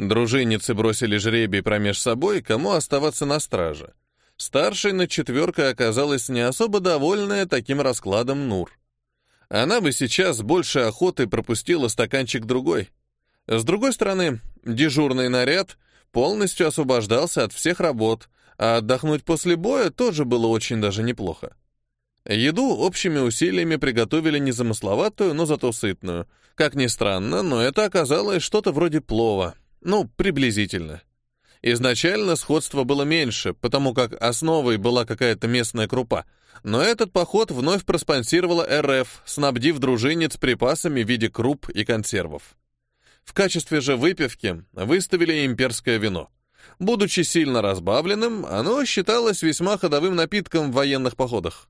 Дружинницы бросили жребий промеж собой, кому оставаться на страже. Старшей над четверкой оказалась не особо довольная таким раскладом Нур. Она бы сейчас больше охоты пропустила стаканчик другой. С другой стороны, дежурный наряд полностью освобождался от всех работ, а отдохнуть после боя тоже было очень даже неплохо. Еду общими усилиями приготовили незамысловатую, но зато сытную. Как ни странно, но это оказалось что-то вроде плова. Ну, приблизительно. Изначально сходство было меньше, потому как основой была какая-то местная крупа. Но этот поход вновь проспонсировала РФ, снабдив дружинниц припасами в виде круп и консервов. В качестве же выпивки выставили имперское вино. Будучи сильно разбавленным, оно считалось весьма ходовым напитком в военных походах.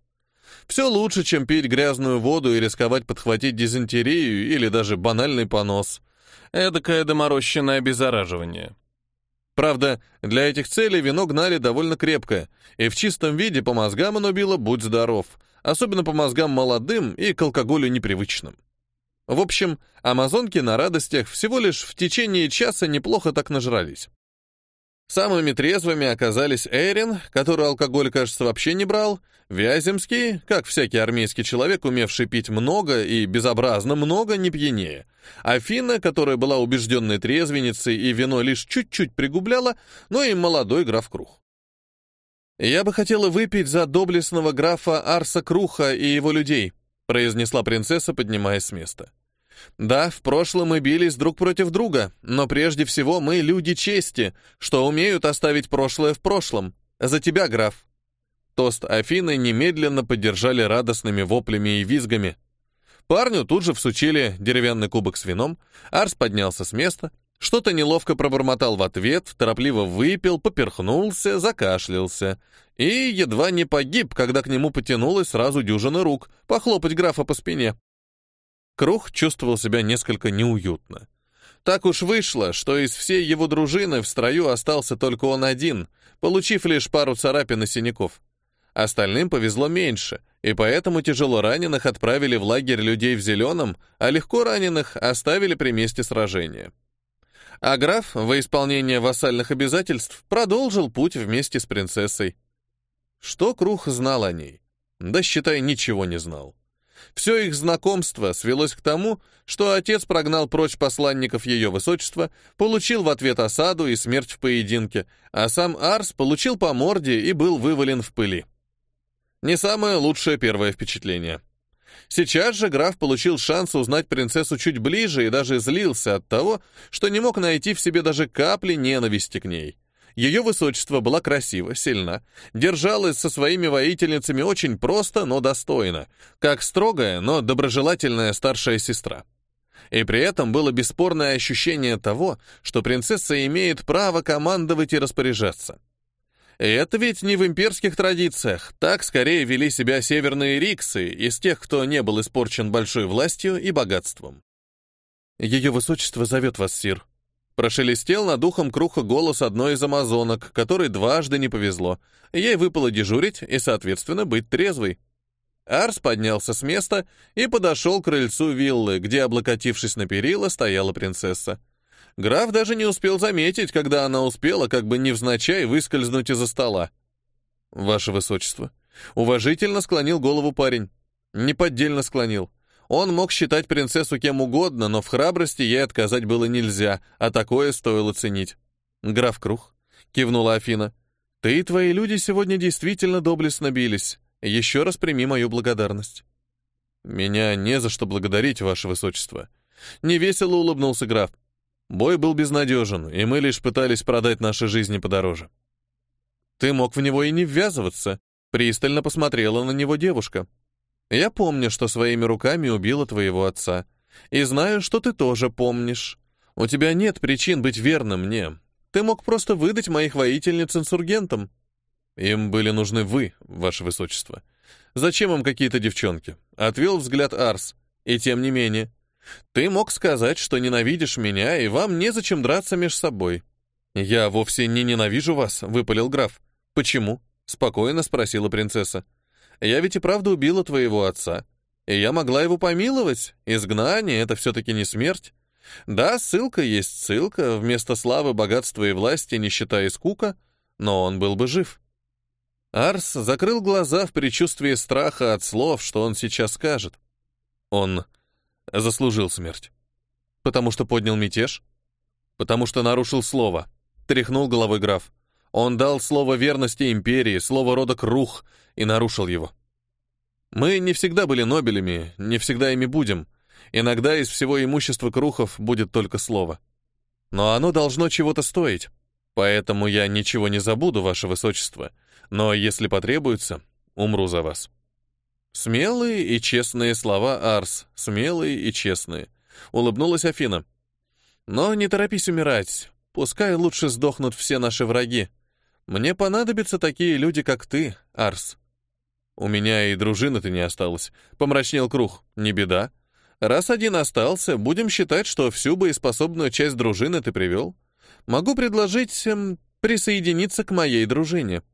Все лучше, чем пить грязную воду и рисковать подхватить дизентерию или даже банальный понос. Эдакое доморощенное обеззараживание. Правда, для этих целей вино гнали довольно крепко, и в чистом виде по мозгам оно било «будь здоров», особенно по мозгам молодым и к алкоголю непривычным. В общем, амазонки на радостях всего лишь в течение часа неплохо так нажрались. Самыми трезвыми оказались Эрин, который алкоголь, кажется, вообще не брал, Вяземский, как всякий армейский человек, умевший пить много и безобразно много, не пьянее, Афина, которая была убежденной трезвенницей и вино лишь чуть-чуть пригубляла, но и молодой граф Крух. «Я бы хотела выпить за доблестного графа Арса Круха и его людей», произнесла принцесса, поднимаясь с места. Да, в прошлом мы бились друг против друга, но прежде всего мы люди чести, что умеют оставить прошлое в прошлом. За тебя, граф. Тост Афины немедленно поддержали радостными воплями и визгами. Парню тут же всучили деревянный кубок с вином, Арс поднялся с места, что-то неловко пробормотал в ответ, торопливо выпил, поперхнулся, закашлялся и едва не погиб, когда к нему потянулась сразу дюжина рук, похлопать графа по спине. Крух чувствовал себя несколько неуютно. Так уж вышло, что из всей его дружины в строю остался только он один, получив лишь пару царапин и синяков. Остальным повезло меньше, и поэтому тяжело раненых отправили в лагерь людей в зеленом, а легко раненых оставили при месте сражения. А граф, во исполнение вассальных обязательств, продолжил путь вместе с принцессой. Что Крух знал о ней? Да, считай, ничего не знал. Все их знакомство свелось к тому, что отец прогнал прочь посланников ее высочества, получил в ответ осаду и смерть в поединке, а сам Арс получил по морде и был вывален в пыли. Не самое лучшее первое впечатление. Сейчас же граф получил шанс узнать принцессу чуть ближе и даже злился от того, что не мог найти в себе даже капли ненависти к ней. Ее высочество была красива, сильна, держалась со своими воительницами очень просто, но достойно, как строгая, но доброжелательная старшая сестра. И при этом было бесспорное ощущение того, что принцесса имеет право командовать и распоряжаться. И это ведь не в имперских традициях, так скорее вели себя северные риксы из тех, кто не был испорчен большой властью и богатством. «Ее высочество зовет вас, сир», Прошелестел над ухом круха голос одной из амазонок, которой дважды не повезло. Ей выпало дежурить и, соответственно, быть трезвой. Арс поднялся с места и подошел к крыльцу виллы, где, облокотившись на перила, стояла принцесса. Граф даже не успел заметить, когда она успела, как бы невзначай, выскользнуть из-за стола. «Ваше высочество», — уважительно склонил голову парень. Неподдельно склонил. Он мог считать принцессу кем угодно, но в храбрости ей отказать было нельзя, а такое стоило ценить. «Граф Крух», — кивнула Афина, — «ты и твои люди сегодня действительно доблестно бились. Еще раз прими мою благодарность». «Меня не за что благодарить, ваше высочество». Невесело улыбнулся граф. Бой был безнадежен, и мы лишь пытались продать наши жизни подороже. «Ты мог в него и не ввязываться», — пристально посмотрела на него девушка. Я помню, что своими руками убила твоего отца. И знаю, что ты тоже помнишь. У тебя нет причин быть верным мне. Ты мог просто выдать моих воительниц инсургентам. Им были нужны вы, ваше высочество. Зачем им какие-то девчонки? Отвел взгляд Арс. И тем не менее. Ты мог сказать, что ненавидишь меня, и вам незачем драться между собой. Я вовсе не ненавижу вас, выпалил граф. Почему? Спокойно спросила принцесса. Я ведь и правда убила твоего отца. И я могла его помиловать. Изгнание — это все-таки не смерть. Да, ссылка есть ссылка, вместо славы, богатства и власти, нищета и скука, но он был бы жив. Арс закрыл глаза в предчувствии страха от слов, что он сейчас скажет. Он заслужил смерть. Потому что поднял мятеж? Потому что нарушил слово. Тряхнул головой граф. Он дал слово верности империи, слово рода Крух, и нарушил его. Мы не всегда были Нобелями, не всегда ими будем. Иногда из всего имущества Крухов будет только слово. Но оно должно чего-то стоить. Поэтому я ничего не забуду, ваше высочество. Но если потребуется, умру за вас. Смелые и честные слова, Арс, смелые и честные. Улыбнулась Афина. Но не торопись умирать. Пускай лучше сдохнут все наши враги. Мне понадобятся такие люди, как ты, Арс. У меня и дружины-то не осталось. Помрачнел Круг. Не беда. Раз один остался, будем считать, что всю боеспособную часть дружины ты привел. Могу предложить эм, присоединиться к моей дружине.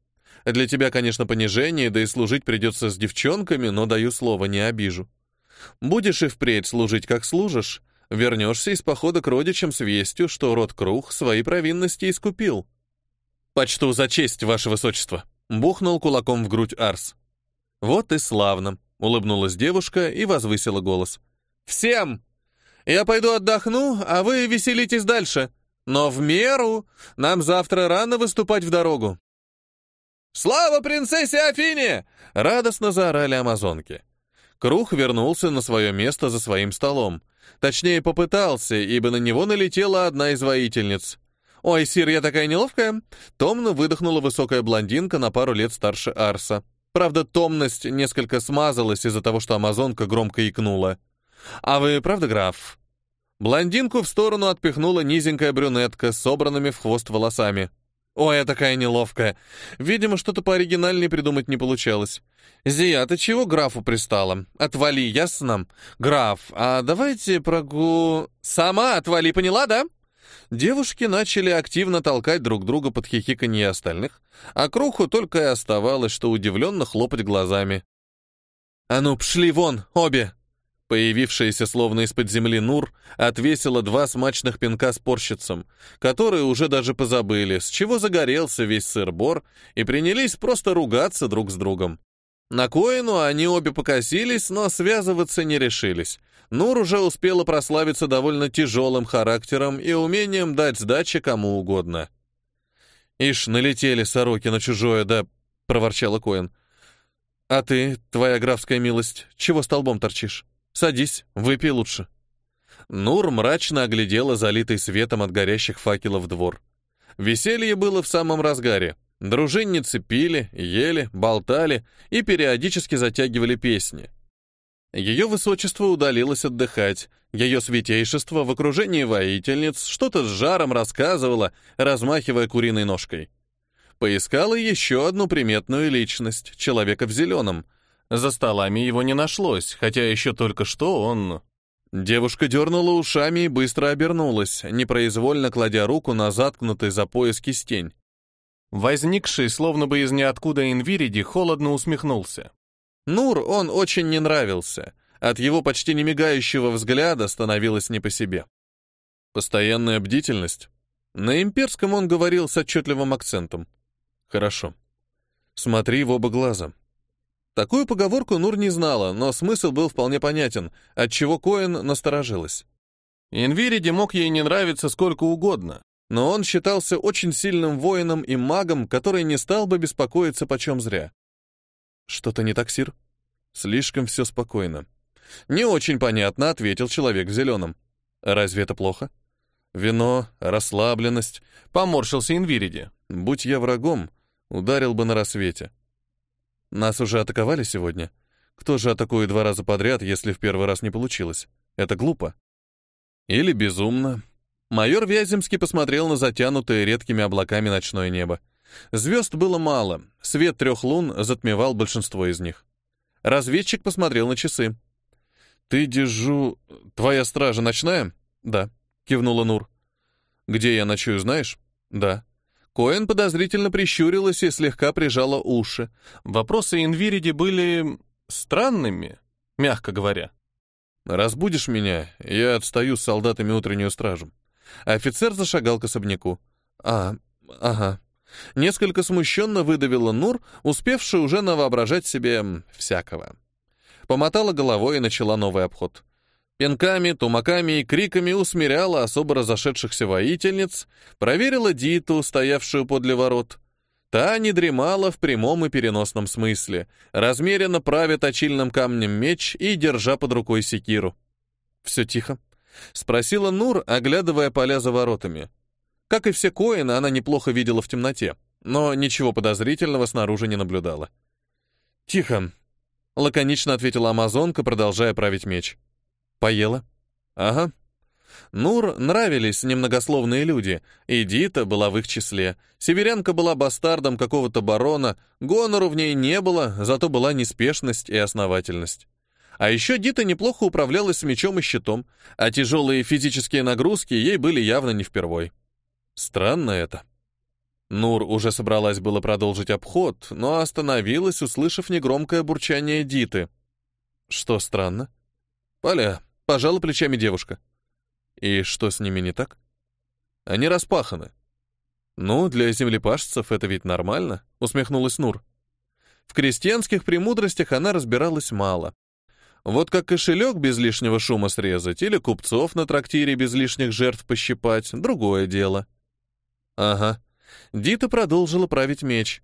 Для тебя, конечно, понижение, да и служить придется с девчонками, но даю слово, не обижу. Будешь и впредь служить, как служишь, вернешься из похода к родичам с вестью, что род Круг свои провинности искупил. «Почту за честь, ваше высочество», — бухнул кулаком в грудь Арс. «Вот и славно», — улыбнулась девушка и возвысила голос. «Всем! Я пойду отдохну, а вы веселитесь дальше. Но в меру нам завтра рано выступать в дорогу». «Слава принцессе Афине!» — радостно заорали амазонки. Круг вернулся на свое место за своим столом. Точнее, попытался, ибо на него налетела одна из воительниц. «Ой, Сир, я такая неловкая!» Томно выдохнула высокая блондинка на пару лет старше Арса. Правда, томность несколько смазалась из-за того, что амазонка громко икнула. «А вы правда граф?» Блондинку в сторону отпихнула низенькая брюнетка с собранными в хвост волосами. Ой, я такая неловкая. Видимо, что-то пооригинальнее придумать не получалось. Зия, ты чего графу пристала? Отвали, ясно? Граф, а давайте прогу... Сама отвали, поняла, да? Девушки начали активно толкать друг друга под хихиканье остальных, а Круху только и оставалось, что удивленно хлопать глазами. «А ну, пшли вон, обе!» Появившаяся словно из-под земли Нур отвесила два смачных пинка спорщицам, которые уже даже позабыли, с чего загорелся весь сыр-бор, и принялись просто ругаться друг с другом. На Коину они обе покосились, но связываться не решились. Нур уже успела прославиться довольно тяжелым характером и умением дать сдачи кому угодно. «Ишь, налетели сороки на чужое, да...» — проворчала Коин. «А ты, твоя графская милость, чего столбом торчишь?» Садись, выпей лучше». Нур мрачно оглядела залитый светом от горящих факелов двор. Веселье было в самом разгаре. Дружинницы пили, ели, болтали и периодически затягивали песни. Ее высочество удалилось отдыхать, ее святейшество в окружении воительниц что-то с жаром рассказывало, размахивая куриной ножкой. Поискала еще одну приметную личность, человека в зеленом, за столами его не нашлось, хотя еще только что он... Девушка дернула ушами и быстро обернулась, непроизвольно кладя руку на заткнутый за пояс кистень. Возникший, словно бы из ниоткуда Инвириди, холодно усмехнулся. Нур он очень не нравился. От его почти не мигающего взгляда становилось не по себе. Постоянная бдительность. На имперском он говорил с отчетливым акцентом. Хорошо. Смотри в оба глаза. Такую поговорку Нур не знала, но смысл был вполне понятен, отчего Коэн насторожилась. Инвириди мог ей не нравиться сколько угодно, но он считался очень сильным воином и магом, который не стал бы беспокоиться почем зря. «Что-то не так, Сир?» «Слишком все спокойно». «Не очень понятно», — ответил человек в зеленом. «Разве это плохо?» «Вино, расслабленность», — поморщился Инвириди. «Будь я врагом, ударил бы на рассвете». Нас уже атаковали сегодня. Кто же атакует два раза подряд, если в первый раз не получилось? Это глупо. Или безумно. Майор Вяземский посмотрел на затянутое редкими облаками ночное небо. Звезд было мало, свет трех лун затмевал большинство из них. Разведчик посмотрел на часы. «Ты дежу... Твоя стража ночная?» «Да», — кивнула Нур. «Где я ночую, знаешь?» «Да». Коэн подозрительно прищурилась и слегка прижала уши. Вопросы Инвириди были странными, мягко говоря. «Разбудишь меня, я отстаю с солдатами утреннюю стражу». Офицер зашагал к особняку. «А, ага». Несколько смущенно выдавила Нур, успевшая уже навоображать себе всякого. Помотала головой и начала новый обход. Пинками, тумаками и криками усмиряла особо разошедшихся воительниц, проверила Диту, стоявшую подле ворот. Та не дремала в прямом и переносном смысле, размеренно правя точильным камнем меч и держа под рукой секиру. «Все тихо?» — спросила Нур, оглядывая поля за воротами. Как и все коины, она неплохо видела в темноте, но ничего подозрительного снаружи не наблюдала. «Тихо», — лаконично ответила амазонка, продолжая править меч. «Поела?» «Ага», Нур нравились немногословные люди, и Дита была в их числе. Северянка была бастардом какого-то барона, гонору в ней не было, зато была неспешность и основательность. А еще Дита неплохо управлялась мечом и щитом, а тяжелые физические нагрузки ей были явно не впервой. Странно это. Нур уже собралась было продолжить обход, но остановилась, услышав негромкое бурчание Диты. Что странно? Поля, пожала плечами девушка. И что с ними не так? Они распаханы. Ну, для землепашцев это ведь нормально, усмехнулась Нур. В крестьянских премудростях она разбиралась мало. Вот как кошелек без лишнего шума срезать или купцов на трактире без лишних жертв пощипать — другое дело. Ага. Дита продолжила править меч.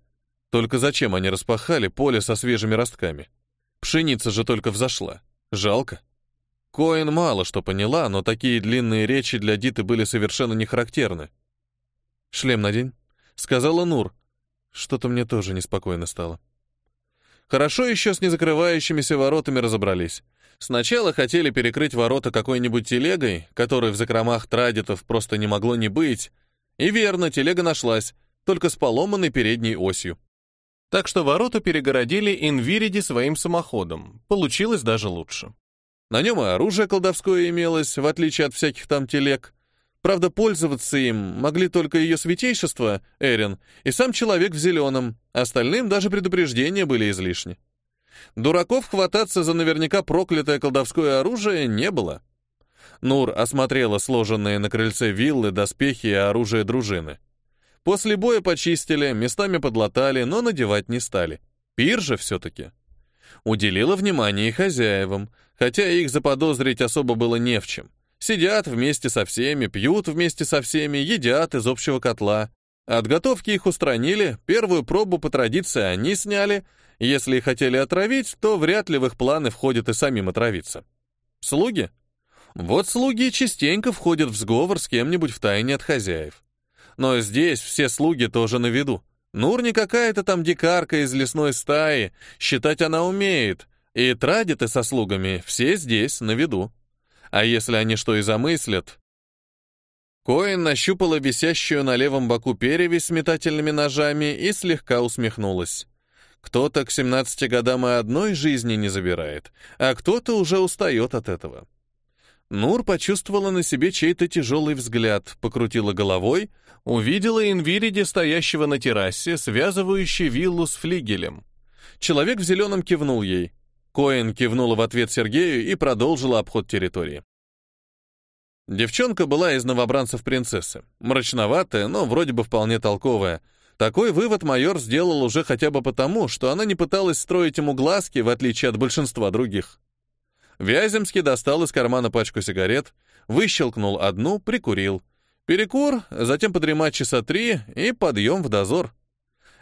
Только зачем они распахали поле со свежими ростками? Пшеница же только взошла. Жалко. Коин мало что поняла, но такие длинные речи для Диты были совершенно не характерны. «Шлем надень», — сказала Нур. Что-то мне тоже неспокойно стало. Хорошо еще с незакрывающимися воротами разобрались. Сначала хотели перекрыть ворота какой-нибудь телегой, которой в закромах традитов просто не могло не быть. И верно, телега нашлась, только с поломанной передней осью. Так что ворота перегородили Инвириди своим самоходом. Получилось даже лучше. На нем и оружие колдовское имелось, в отличие от всяких там телег. Правда, пользоваться им могли только ее святейшество, Эрин, и сам человек в зеленом, остальным даже предупреждения были излишни. Дураков хвататься за наверняка проклятое колдовское оружие не было. Нур осмотрела сложенные на крыльце виллы, доспехи и оружие дружины. После боя почистили, местами подлатали, но надевать не стали. Пир же все-таки. Уделила внимание и хозяевам, хотя их заподозрить особо было не в чем. Сидят вместе со всеми, пьют вместе со всеми, едят из общего котла. От готовки их устранили, первую пробу по традиции они сняли. Если хотели отравить, то вряд ли в их планы входит и самим отравиться. Слуги? Вот слуги частенько входят в сговор с кем-нибудь в тайне от хозяев. Но здесь все слуги тоже на виду. Нур не какая-то там дикарка из лесной стаи, считать она умеет, и традиты со слугами все здесь, на виду. А если они что и замыслят? Коин нащупала висящую на левом боку перевесь с метательными ножами и слегка усмехнулась. Кто-то к 17 годам и одной жизни не забирает, а кто-то уже устает от этого. Нур почувствовала на себе чей-то тяжелый взгляд, покрутила головой, увидела Инвириди, стоящего на террасе, связывающий виллу с флигелем. Человек в зеленом кивнул ей. Коэн кивнула в ответ Сергею и продолжила обход территории. Девчонка была из новобранцев принцессы. Мрачноватая, но вроде бы вполне толковая. Такой вывод майор сделал уже хотя бы потому, что она не пыталась строить ему глазки, в отличие от большинства других. Вяземский достал из кармана пачку сигарет, выщелкнул одну, прикурил. Перекур, затем подремать часа три и подъем в дозор.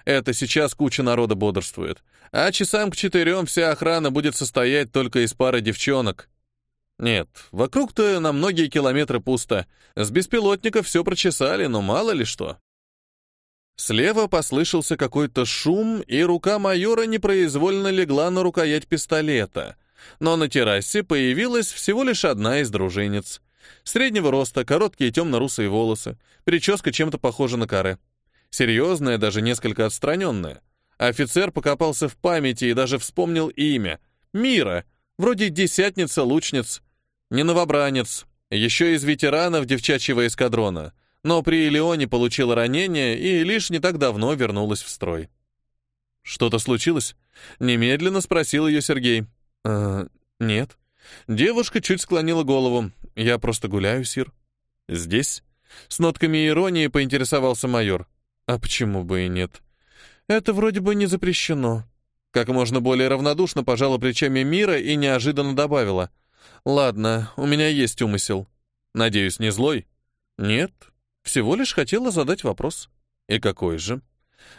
Это сейчас куча народа бодрствует. А часам к четырем вся охрана будет состоять только из пары девчонок. Нет, вокруг-то на многие километры пусто. С беспилотника все прочесали, но мало ли что. Слева послышался какой-то шум, и рука майора непроизвольно легла на рукоять пистолета — но на террасе появилась всего лишь одна из дружинниц. Среднего роста, короткие темно-русые волосы, прическа чем-то похожа на каре. Серьезная, даже несколько отстраненная. Офицер покопался в памяти и даже вспомнил имя. Мира, вроде десятница-лучниц. Не новобранец, еще из ветеранов девчачьего эскадрона, но при Леоне получила ранение и лишь не так давно вернулась в строй. «Что-то случилось?» — немедленно спросил ее Сергей. «Э, нет», Девушка чуть склонила голову. «Я просто гуляю, Сир». «Здесь?» С нотками иронии поинтересовался майор. «А почему бы и нет?» «Это вроде бы не запрещено». Как можно более равнодушно пожала плечами Мира и неожиданно добавила. «Ладно, у меня есть умысел. Надеюсь, не злой?» «Нет, всего лишь хотела задать вопрос». «И какой же?»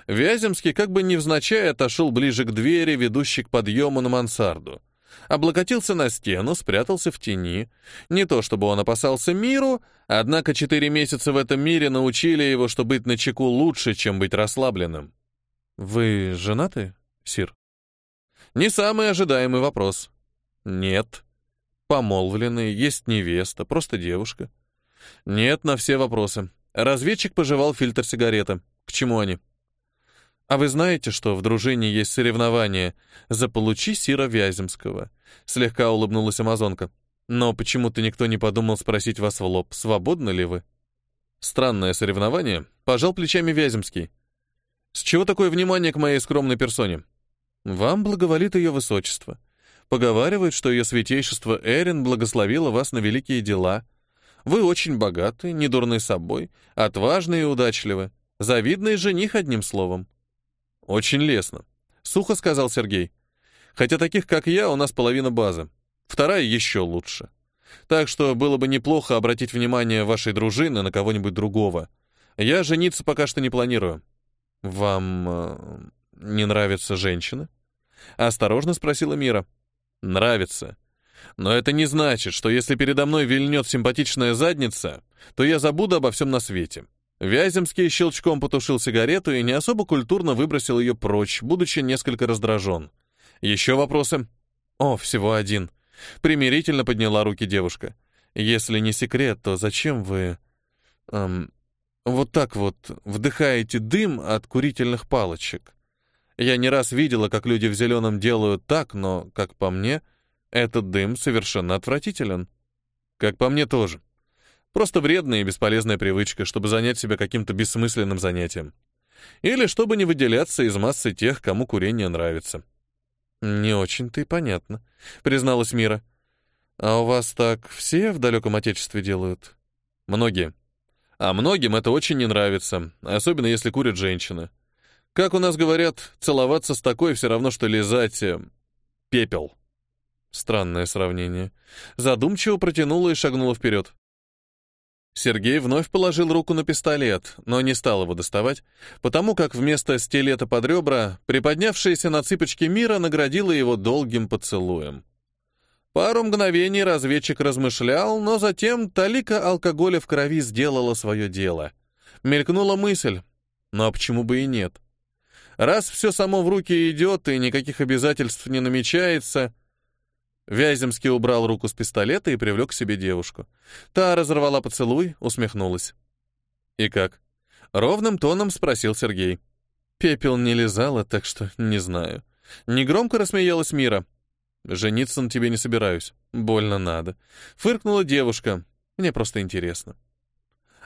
Вяземский как бы невзначай отошел ближе к двери, ведущей к подъему на мансарду. Облокотился на стену, спрятался в тени. Не то чтобы он опасался миру, однако четыре месяца в этом мире научили его, что быть начеку лучше, чем быть расслабленным. «Вы женаты, Сир?» Не самый ожидаемый вопрос. «Нет». Помолвлены, есть невеста, просто девушка. Нет на все вопросы. Разведчик пожевал фильтр сигареты. К чему они? А вы знаете, что в дружине есть соревнование «Заполучи Сира Вяземского», — слегка улыбнулась Амазонка. Но почему-то никто не подумал спросить вас в лоб, свободны ли вы. Странное соревнование, пожал плечами Вяземский. С чего такое внимание к моей скромной персоне? Вам благоволит ее высочество. Поговаривают, что ее святейшество Эрин благословило вас на великие дела. Вы очень богаты, недурны собой, отважны и удачливы. Завидный жених, одним словом. «Очень лестно», — сухо сказал Сергей. «Хотя таких, как я, у нас половина базы. Вторая еще лучше. Так что было бы неплохо обратить внимание вашей дружины на кого-нибудь другого. Я жениться пока что не планирую». «Вам э, не нравятся женщины?» — осторожно спросила Мира. «Нравится. Но это не значит, что если передо мной вильнет симпатичная задница, то я забуду обо всем на свете. Вяземский щелчком потушил сигарету и не особо культурно выбросил ее прочь, будучи несколько раздражен. «Еще вопросы?» «О, всего один». Примирительно подняла руки девушка. «Если не секрет, то зачем вы... Эм, вот так вот вдыхаете дым от курительных палочек? Я не раз видела, как люди в зеленом делают так, но, как по мне, этот дым совершенно отвратителен. Как по мне тоже. Просто вредная и бесполезная привычка, чтобы занять себя каким-то бессмысленным занятием. Или чтобы не выделяться из массы тех, кому курение нравится. «Не очень-то и понятно», — призналась Мира. «А у вас так все в далеком отечестве делают?» «Многие. А многим это очень не нравится, особенно если курят женщины. Как у нас говорят, целоваться с такой все равно, что лизать... Э, пепел». Странное сравнение. Задумчиво протянула и шагнула вперед. Сергей вновь положил руку на пистолет, но не стал его доставать, потому как вместо стилета под ребра приподнявшаяся на цыпочки мира наградила его долгим поцелуем. Пару мгновений разведчик размышлял, но затем талика алкоголя в крови сделала свое дело. Мелькнула мысль, ну а почему бы и нет? Раз все само в руки идет и никаких обязательств не намечается, Вяземский убрал руку с пистолета и привлек к себе девушку. Та разорвала поцелуй, усмехнулась. «И как?» Ровным тоном спросил Сергей. Пепел не лизала, так что не знаю. Негромко рассмеялась Мира. «Жениться на тебе не собираюсь. Больно надо». Фыркнула девушка. «Мне просто интересно».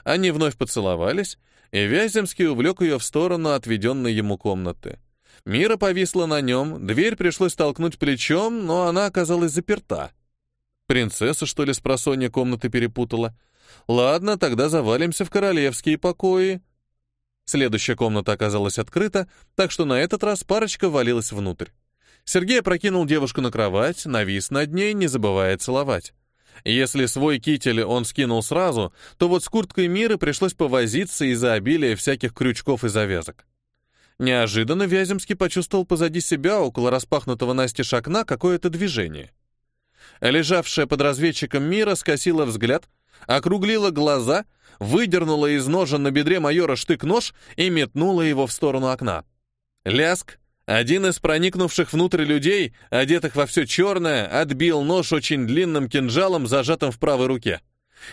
Они вновь поцеловались, и Вяземский увлек ее в сторону отведенной ему комнаты. Мира повисла на нем, дверь пришлось толкнуть плечом, но она оказалась заперта. Принцесса, что ли, с просонья комнаты перепутала? Ладно, тогда завалимся в королевские покои. Следующая комната оказалась открыта, так что на этот раз парочка валилась внутрь. Сергей прокинул девушку на кровать, навис над ней, не забывая целовать. Если свой китель он скинул сразу, то вот с курткой Миры пришлось повозиться из-за обилия всяких крючков и завязок. Неожиданно Вяземский почувствовал позади себя, около распахнутого настежь окна, какое-то движение. Лежавшая под разведчиком мира скосила взгляд, округлила глаза, выдернула из ножа на бедре майора штык-нож и метнула его в сторону окна. Ляск. Один из проникнувших внутрь людей, одетых во все черное, отбил нож очень длинным кинжалом, зажатым в правой руке.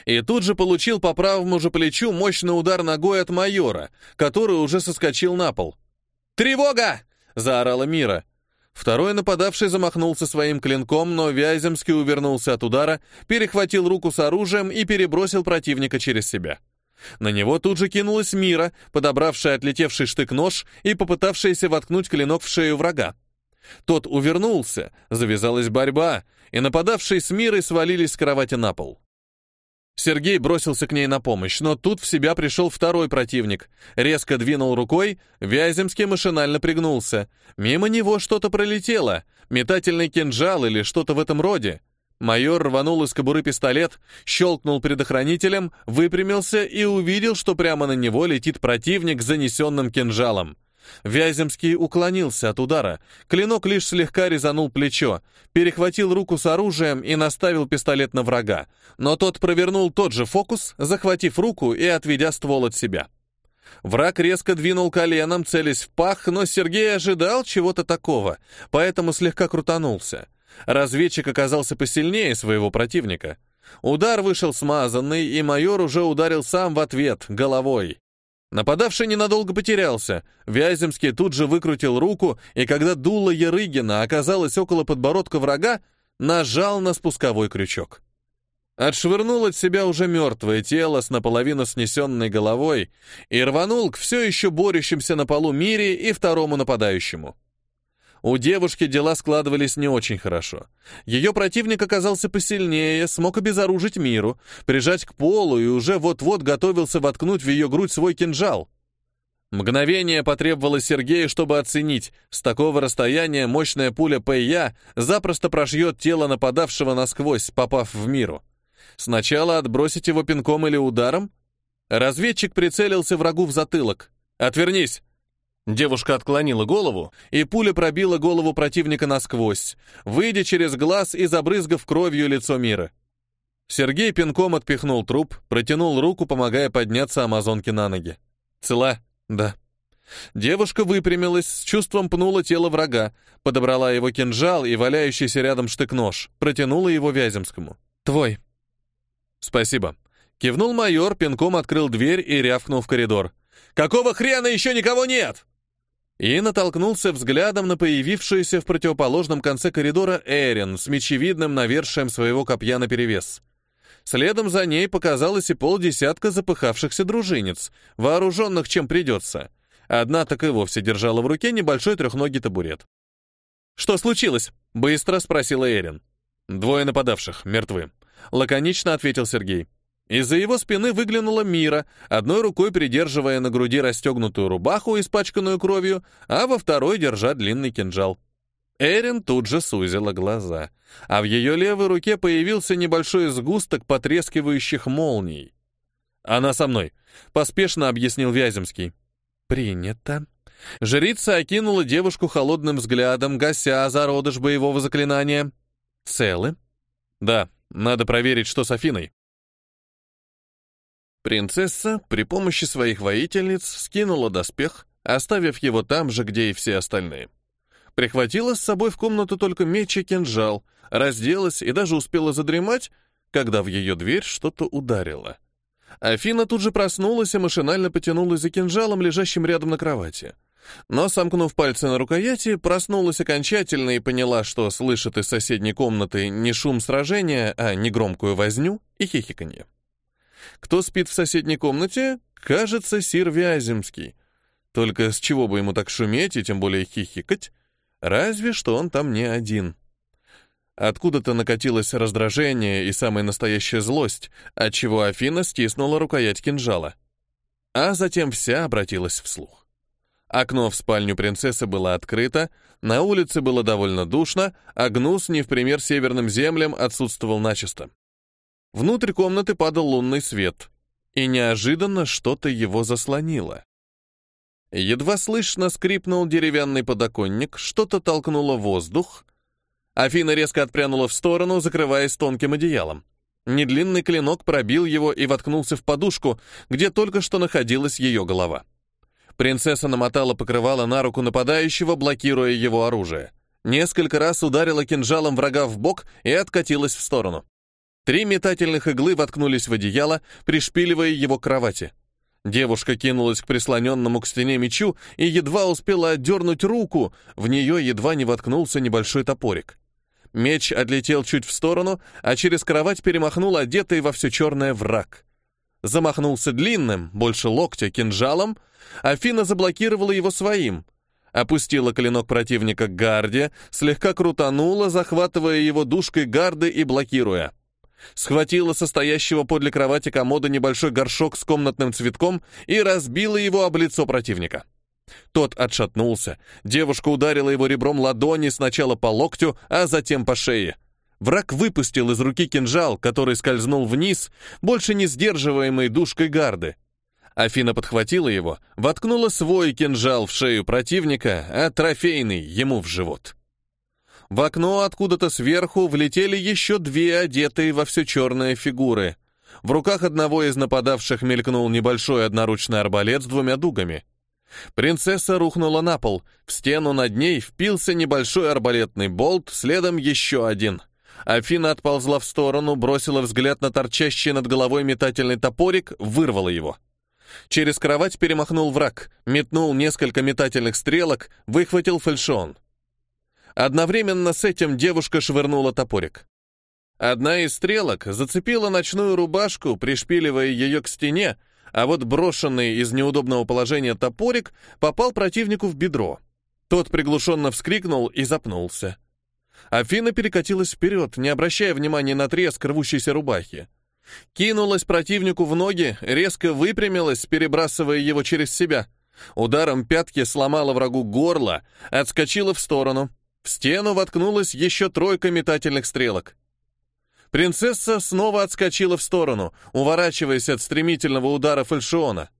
И тут же получил по правому же плечу мощный удар ногой от майора, который уже соскочил на пол. «Тревога!» — заорала Мира. Второй нападавший замахнулся своим клинком, но Вяземский увернулся от удара, перехватил руку с оружием и перебросил противника через себя. На него тут же кинулась Мира, подобравшая отлетевший штык-нож и попытавшаяся воткнуть клинок в шею врага. Тот увернулся, завязалась борьба, и нападавшие с мирой свалились с кровати на пол. Сергей бросился к ней на помощь, но тут в себя пришел второй противник. Резко двинул рукой, Вяземский машинально пригнулся. Мимо него что-то пролетело, метательный кинжал или что-то в этом роде. Майор рванул из кобуры пистолет, щелкнул предохранителем, выпрямился и увидел, что прямо на него летит противник с занесенным кинжалом. Вяземский уклонился от удара. Клинок лишь слегка резанул плечо, перехватил руку с оружием и наставил пистолет на врага. Но тот провернул тот же фокус, захватив руку и отведя ствол от себя. Враг резко двинул коленом, целясь в пах, но Сергей ожидал чего-то такого, поэтому слегка крутанулся. Разведчик оказался посильнее своего противника. Удар вышел смазанный, и майор уже ударил сам в ответ, головой. Нападавший ненадолго потерялся. Вяземский тут же выкрутил руку, и когда дуло Ярыгина оказалось около подбородка врага, нажал на спусковой крючок. Отшвырнул от себя уже мертвое тело с наполовину снесенной головой и рванул к все еще борющимся на полу Мире и второму нападающему. У девушки дела складывались не очень хорошо. Ее противник оказался посильнее, смог обезоружить миру, прижать к полу и уже вот-вот готовился воткнуть в ее грудь свой кинжал. Мгновение потребовалось Сергею, чтобы оценить, с такого расстояния мощная пуля ПЯ запросто прошьет тело нападавшего насквозь, попав в миру. Сначала отбросить его пинком или ударом? Разведчик прицелился врагу в затылок. «Отвернись!» Девушка отклонила голову, и пуля пробила голову противника насквозь, выйдя через глаз и забрызгав кровью лицо мира. Сергей пинком отпихнул труп, протянул руку, помогая подняться амазонке на ноги. «Цела?» «Да». Девушка выпрямилась, с чувством пнула тело врага, подобрала его кинжал и валяющийся рядом штык-нож, протянула его Вяземскому. «Твой». «Спасибо». Кивнул майор, пинком открыл дверь и рявкнул в коридор. «Какого хрена еще никого нет?» И натолкнулся взглядом на появившуюся в противоположном конце коридора Эрин с мечевидным навершием своего копья наперевес. Следом за ней показалось и полдесятка запыхавшихся дружинец, вооруженных чем придется. Одна так и вовсе держала в руке небольшой трехногий табурет. «Что случилось?» — быстро спросила Эрин. «Двое нападавших, мертвы», — лаконично ответил Сергей. Из-за его спины выглянула Мира, одной рукой придерживая на груди расстегнутую рубаху, испачканную кровью, а во второй держа длинный кинжал. Эрин тут же сузила глаза, а в ее левой руке появился небольшой сгусток потрескивающих молний. «Она со мной», — поспешно объяснил Вяземский. «Принято». Жрица окинула девушку холодным взглядом, гася зародыш боевого заклинания. «Целы?» «Да, надо проверить, что с Афиной». Принцесса при помощи своих воительниц скинула доспех, оставив его там же, где и все остальные. Прихватила с собой в комнату только меч и кинжал, разделась и даже успела задремать, когда в ее дверь что-то ударило. Афина тут же проснулась и машинально потянулась за кинжалом, лежащим рядом на кровати. Но, сомкнув пальцы на рукояти, проснулась окончательно и поняла, что слышит из соседней комнаты не шум сражения, а негромкую возню и хихиканье. Кто спит в соседней комнате? Кажется, сир Вяземский. Только с чего бы ему так шуметь и тем более хихикать? Разве что он там не один. Откуда-то накатилось раздражение и самая настоящая злость, отчего Афина стиснула рукоять кинжала. А затем вся обратилась вслух. Окно в спальню принцессы было открыто, на улице было довольно душно, а гнус, не в пример северным землям, отсутствовал начисто. Внутрь комнаты падал лунный свет, и неожиданно что-то его заслонило. Едва слышно скрипнул деревянный подоконник, что-то толкнуло воздух. Афина резко отпрянула в сторону, закрываясь тонким одеялом. Недлинный клинок пробил его и воткнулся в подушку, где только что находилась ее голова. Принцесса намотала покрывало на руку нападающего, блокируя его оружие. Несколько раз ударила кинжалом врага в бок и откатилась в сторону. Три метательных иглы воткнулись в одеяло, пришпиливая его к кровати. Девушка кинулась к прислоненному к стене мечу и едва успела отдернуть руку, в нее едва не воткнулся небольшой топорик. Меч отлетел чуть в сторону, а через кровать перемахнул одетый во все черное враг. Замахнулся длинным, больше локтя, кинжалом, Афина заблокировала его своим. опустила клинок противника к гарде, слегка крутанула, захватывая его душкой гарды и блокируя. Схватила состоящего подле кровати комода небольшой горшок с комнатным цветком и разбила его об лицо противника. Тот отшатнулся. Девушка ударила его ребром ладони сначала по локтю, а затем по шее. Враг выпустил из руки кинжал, который скользнул вниз, больше не сдерживаемый душкой гарды. Афина подхватила его, воткнула свой кинжал в шею противника, а трофейный ему в живот. В окно откуда-то сверху влетели еще две одетые во все черное фигуры. В руках одного из нападавших мелькнул небольшой одноручный арбалет с двумя дугами. Принцесса рухнула на пол, в стену над ней впился небольшой арбалетный болт, следом еще один — Афина отползла в сторону, бросила взгляд на торчащий над головой метательный топорик, вырвала его. Через кровать перемахнул враг, метнул несколько метательных стрелок, выхватил фальшон. Одновременно с этим девушка швырнула топорик. Одна из стрелок зацепила ночную рубашку, пришпиливая ее к стене, а вот брошенный из неудобного положения топорик попал противнику в бедро. Тот приглушенно вскрикнул и запнулся. Афина перекатилась вперед, не обращая внимания на треск рвущейся рубахи. Кинулась противнику в ноги, резко выпрямилась, перебрасывая его через себя. Ударом пятки сломала врагу горло, отскочила в сторону. В стену воткнулась еще тройка метательных стрелок. Принцесса снова отскочила в сторону, уворачиваясь от стремительного удара фальшиона.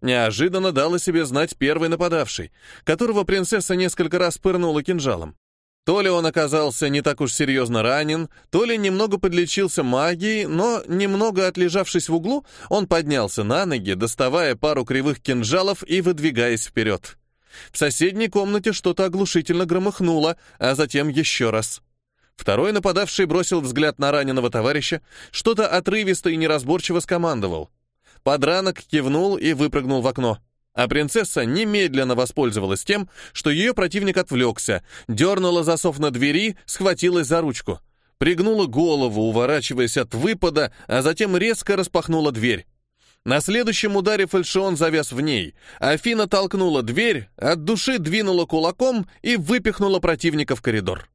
Неожиданно дала себе знать первый нападавший, которого принцесса несколько раз пырнула кинжалом. То ли он оказался не так уж серьезно ранен, то ли немного подлечился магией, но, немного отлежавшись в углу, он поднялся на ноги, доставая пару кривых кинжалов и выдвигаясь вперед. В соседней комнате что-то оглушительно громыхнуло, а затем еще раз. Второй нападавший бросил взгляд на раненого товарища, что-то отрывисто и неразборчиво скомандовал. Подранок кивнул и выпрыгнул в окно. А принцесса немедленно воспользовалась тем, что ее противник отвлекся, дернула засов на двери, схватилась за ручку, пригнула голову, уворачиваясь от выпада, а затем резко распахнула дверь. На следующем ударе фальшион завяз в ней. Афина толкнула дверь, от души двинула кулаком и выпихнула противника в коридор.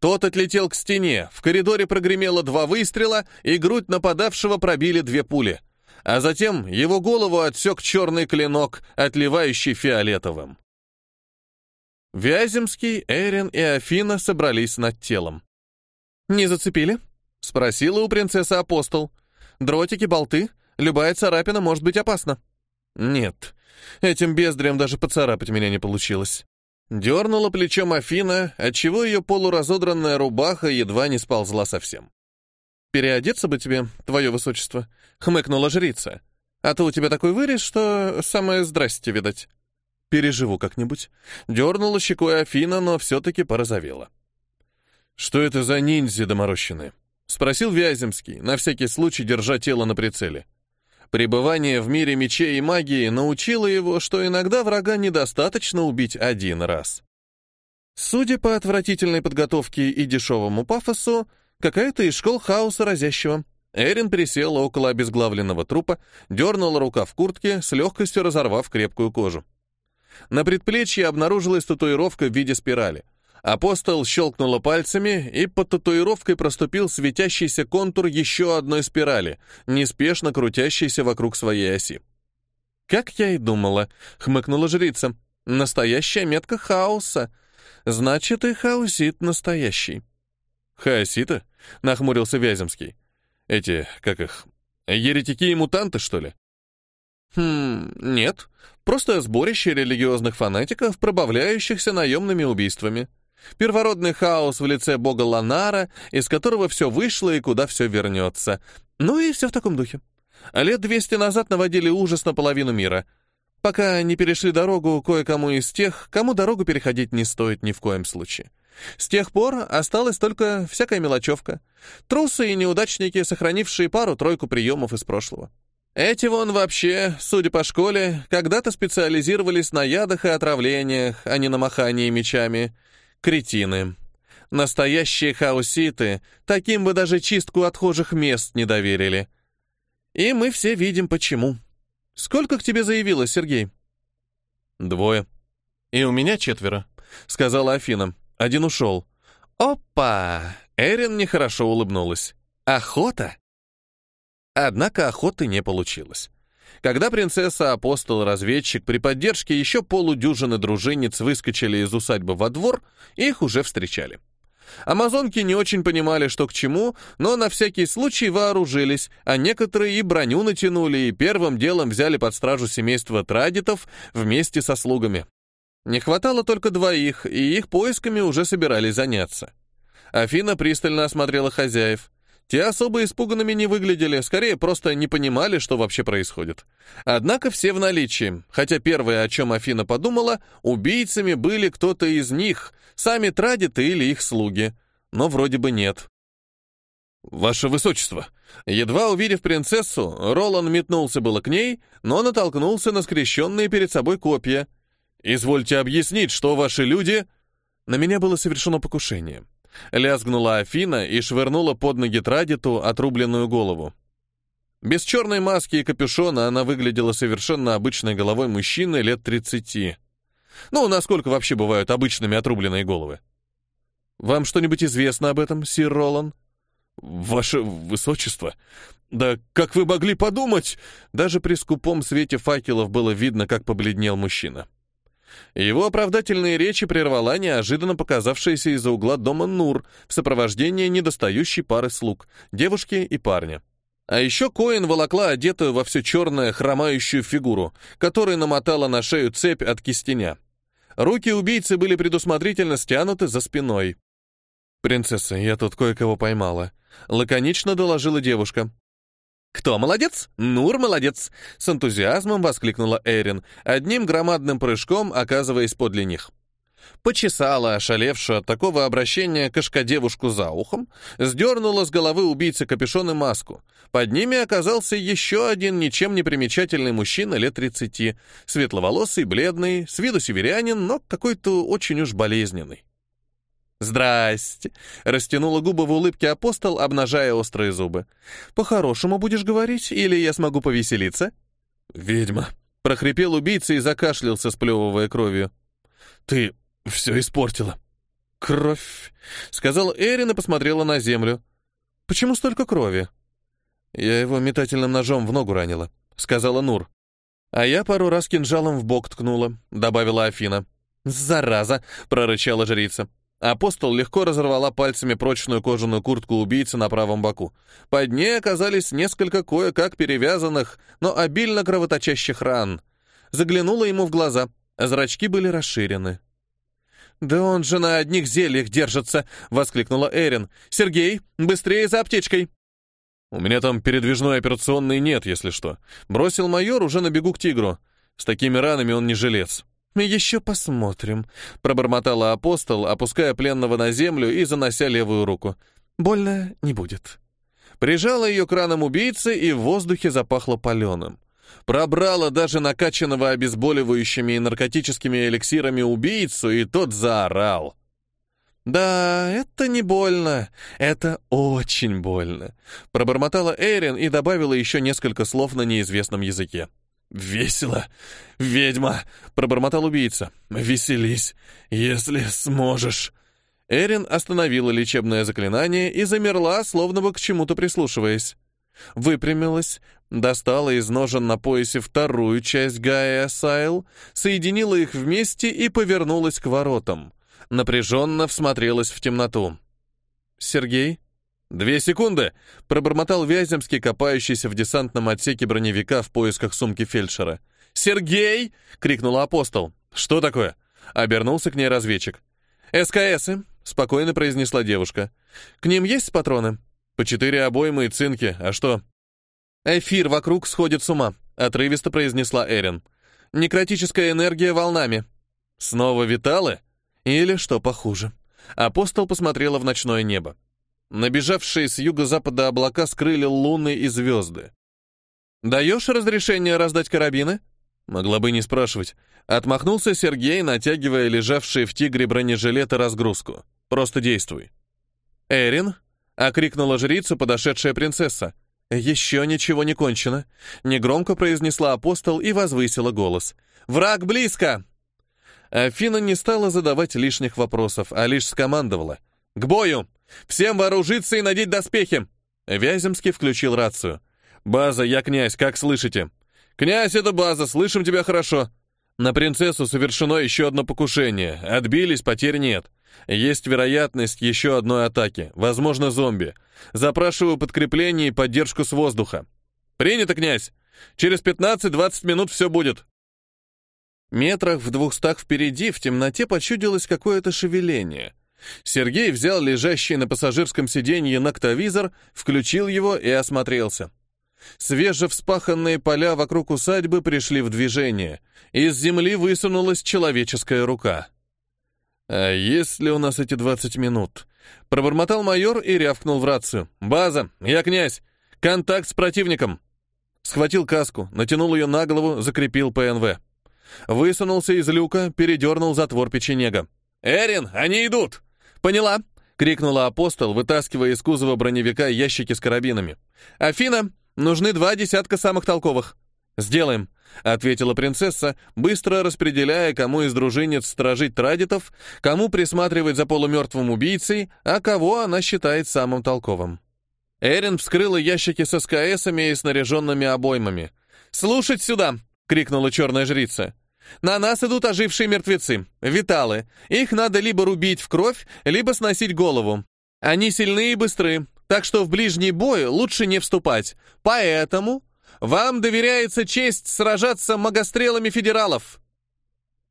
Тот отлетел к стене, в коридоре прогремело два выстрела, и грудь нападавшего пробили две пули — а затем его голову отсек черный клинок, отливающий фиолетовым. Вяземский, Эрин и Афина собрались над телом. «Не зацепили?» — спросила у принцессы апостол. «Дротики, болты, любая царапина может быть опасна». «Нет, этим бездрем даже поцарапать меня не получилось». Дернула плечом Афина, отчего ее полуразодранная рубаха едва не сползла совсем. «Переодеться бы тебе, твое высочество», — хмыкнула жрица. «А то у тебя такой вырез, что самое здрасте, видать». «Переживу как-нибудь». Дернула щекой Афина, но все-таки порозовела. «Что это за ниндзя доморощенные?» — спросил Вяземский, на всякий случай держа тело на прицеле. Пребывание в мире мечей и магии научило его, что иногда врага недостаточно убить один раз. Судя по отвратительной подготовке и дешевому пафосу, Какая-то из школ хаоса разящего. Эрин присела около обезглавленного трупа, дернула рука в куртке, с легкостью разорвав крепкую кожу. На предплечье обнаружилась татуировка в виде спирали. Апостол щелкнула пальцами, и под татуировкой проступил светящийся контур еще одной спирали, неспешно крутящейся вокруг своей оси. «Как я и думала», — хмыкнула жрица. «Настоящая метка хаоса. Значит, и хаосит настоящий». «Хаосита?» — нахмурился Вяземский. «Эти, как их, еретики и мутанты, что ли?» «Хм, нет. Просто сборище религиозных фанатиков, пробавляющихся наемными убийствами. Первородный хаос в лице бога Ланара, из которого все вышло и куда все вернется. Ну и все в таком духе. Лет двести назад наводили ужас на половину мира. Пока не перешли дорогу кое-кому из тех, кому дорогу переходить не стоит ни в коем случае. С тех пор осталась только всякая мелочевка. Трусы и неудачники, сохранившие пару-тройку приемов из прошлого. Эти вон вообще, судя по школе, когда-то специализировались на ядах и отравлениях, а не на махании мечами. Кретины. Настоящие хауситы, таким бы даже чистку отхожих мест не доверили. И мы все видим, почему. Сколько к тебе заявилось, Сергей? Двое. «И у меня четверо», — сказала Афина. Один ушел. «Опа!» — Эрин нехорошо улыбнулась. «Охота?» Однако охоты не получилось. Когда принцесса-апостол-разведчик при поддержке еще полудюжины дружинниц выскочили из усадьбы во двор, их уже встречали. Амазонки не очень понимали, что к чему, но на всякий случай вооружились, а некоторые и броню натянули, и первым делом взяли под стражу семейство традитов вместе со слугами. Не хватало только двоих, и их поисками уже собирались заняться. Афина пристально осмотрела хозяев. Те особо испуганными не выглядели, скорее просто не понимали, что вообще происходит. Однако все в наличии, хотя первое, о чем Афина подумала, убийцами были кто-то из них, сами традиты или их слуги. Но вроде бы нет. «Ваше высочество!» Едва увидев принцессу, Ролан метнулся было к ней, но натолкнулся на скрещенные перед собой копья. «Извольте объяснить, что ваши люди...» На меня было совершено покушение. Лязгнула Афина и швырнула под ноги Традиту отрубленную голову. Без черной маски и капюшона она выглядела совершенно обычной головой мужчины лет 30. Ну, насколько вообще бывают обычными отрубленные головы? Вам что-нибудь известно об этом, сир Ролан? Ваше высочество, да как вы могли подумать? Даже при скупом свете факелов было видно, как побледнел мужчина. Его оправдательные речи прервала неожиданно показавшаяся из-за угла дома Нур в сопровождении недостающей пары слуг, девушки и парня. А еще Коин волокла одетую во все черное хромающую фигуру, которая намотала на шею цепь от кистеня. Руки убийцы были предусмотрительно стянуты за спиной. «Принцесса, я тут кое-кого поймала», — лаконично доложила девушка. «Кто молодец? Нур молодец!» — с энтузиазмом воскликнула Эрин, одним громадным прыжком оказываясь подле них. Почесала ошалевшую от такого обращения кошка-девушку за ухом, сдернула с головы убийцы капюшон и маску. Под ними оказался еще один ничем не примечательный мужчина лет тридцати, светловолосый, бледный, с виду северянин, но какой-то очень уж болезненный. «Здрасте!» — растянула губы в улыбке апостол, обнажая острые зубы. «По-хорошему будешь говорить, или я смогу повеселиться?» «Ведьма!» — прохрипел убийца и закашлялся, сплевывая кровью. «Ты все испортила!» «Кровь!» — сказал Эрин и посмотрела на землю. «Почему столько крови?» «Я его метательным ножом в ногу ранила», — сказала Нур. «А я пару раз кинжалом в бок ткнула», — добавила Афина. «Зараза!» — прорычала жрица. Апостол легко разорвала пальцами прочную кожаную куртку убийцы на правом боку. Под ней оказались несколько кое-как перевязанных, но обильно кровоточащих ран. Заглянула ему в глаза. Зрачки были расширены. «Да он же на одних зельях держится!» — воскликнула Эрин. «Сергей, быстрее за аптечкой!» «У меня там передвижной операционной нет, если что». Бросил майор уже на бегу к тигру. С такими ранами он не жилец. «Еще посмотрим», — пробормотала апостол, опуская пленного на землю и занося левую руку. «Больно не будет». Прижала ее к ранам убийцы, и в воздухе запахло паленым. Пробрала даже накачанного обезболивающими и наркотическими эликсирами убийцу, и тот заорал. «Да, это не больно, это очень больно», — пробормотала Эйрин и добавила еще несколько слов на неизвестном языке. «Весело, ведьма!» — пробормотал убийца. «Веселись, если сможешь!» Эрин остановила лечебное заклинание и замерла, словно бы к чему-то прислушиваясь. Выпрямилась, достала из ножен на поясе вторую часть Гая Сайл, соединила их вместе и повернулась к воротам. Напряженно всмотрелась в темноту. «Сергей?» «Две секунды!» — пробормотал Вяземский, копающийся в десантном отсеке броневика в поисках сумки фельдшера. «Сергей!» — крикнул апостол. «Что такое?» — обернулся к ней разведчик. «СКСы», — спокойно произнесла девушка. «К ним есть патроны?» «По четыре обоймы и цинки. А что?» «Эфир вокруг сходит с ума», — отрывисто произнесла Эрин. «Некротическая энергия волнами». «Снова виталы?» «Или что похуже?» Апостол посмотрела в ночное небо. Набежавшие с юго-запада облака скрыли луны и звезды. «Даешь разрешение раздать карабины?» Могла бы не спрашивать. Отмахнулся Сергей, натягивая лежавшие в тигре бронежилеты разгрузку. «Просто действуй». «Эрин?» — окрикнула жрица, подошедшая принцесса. «Еще ничего не кончено», — негромко произнесла апостол и возвысила голос. «Враг близко!» Афина не стала задавать лишних вопросов, а лишь скомандовала. «К бою! Всем вооружиться и надеть доспехи!» Вяземский включил рацию. «База, я князь, как слышите?» «Князь, это база, слышим тебя хорошо!» «На принцессу совершено еще одно покушение. Отбились, потерь нет. Есть вероятность еще одной атаки, возможно, зомби. Запрашиваю подкрепление и поддержку с воздуха». «Принято, князь! Через 15-20 минут все будет!» Метрах в двухстах впереди в темноте почудилось какое-то шевеление. Сергей взял лежащий на пассажирском сиденье ноктовизор, включил его и осмотрелся. Свежевспаханные поля вокруг усадьбы пришли в движение. Из земли высунулась человеческая рука. «А есть ли у нас эти двадцать минут?» Пробормотал майор и рявкнул в рацию. «База, я князь. Контакт с противником». Схватил каску, натянул ее на голову, закрепил ПНВ. Высунулся из люка, передернул затвор печенега. «Эрин, они идут!» «Поняла!» — крикнула апостол, вытаскивая из кузова броневика ящики с карабинами. «Афина, нужны два десятка самых толковых». «Сделаем», — ответила принцесса, быстро распределяя, кому из дружинец сторожить традитов, кому присматривать за полумертвым убийцей, а кого она считает самым толковым. Эрин вскрыла ящики с СКСами и снаряженными обоймами. «Слушать сюда!» — крикнула черная жрица. На нас идут ожившие мертвецы, виталы. Их надо либо рубить в кровь, либо сносить голову. Они сильны и быстры, так что в ближний бой лучше не вступать. Поэтому вам доверяется честь сражаться магострелами федералов».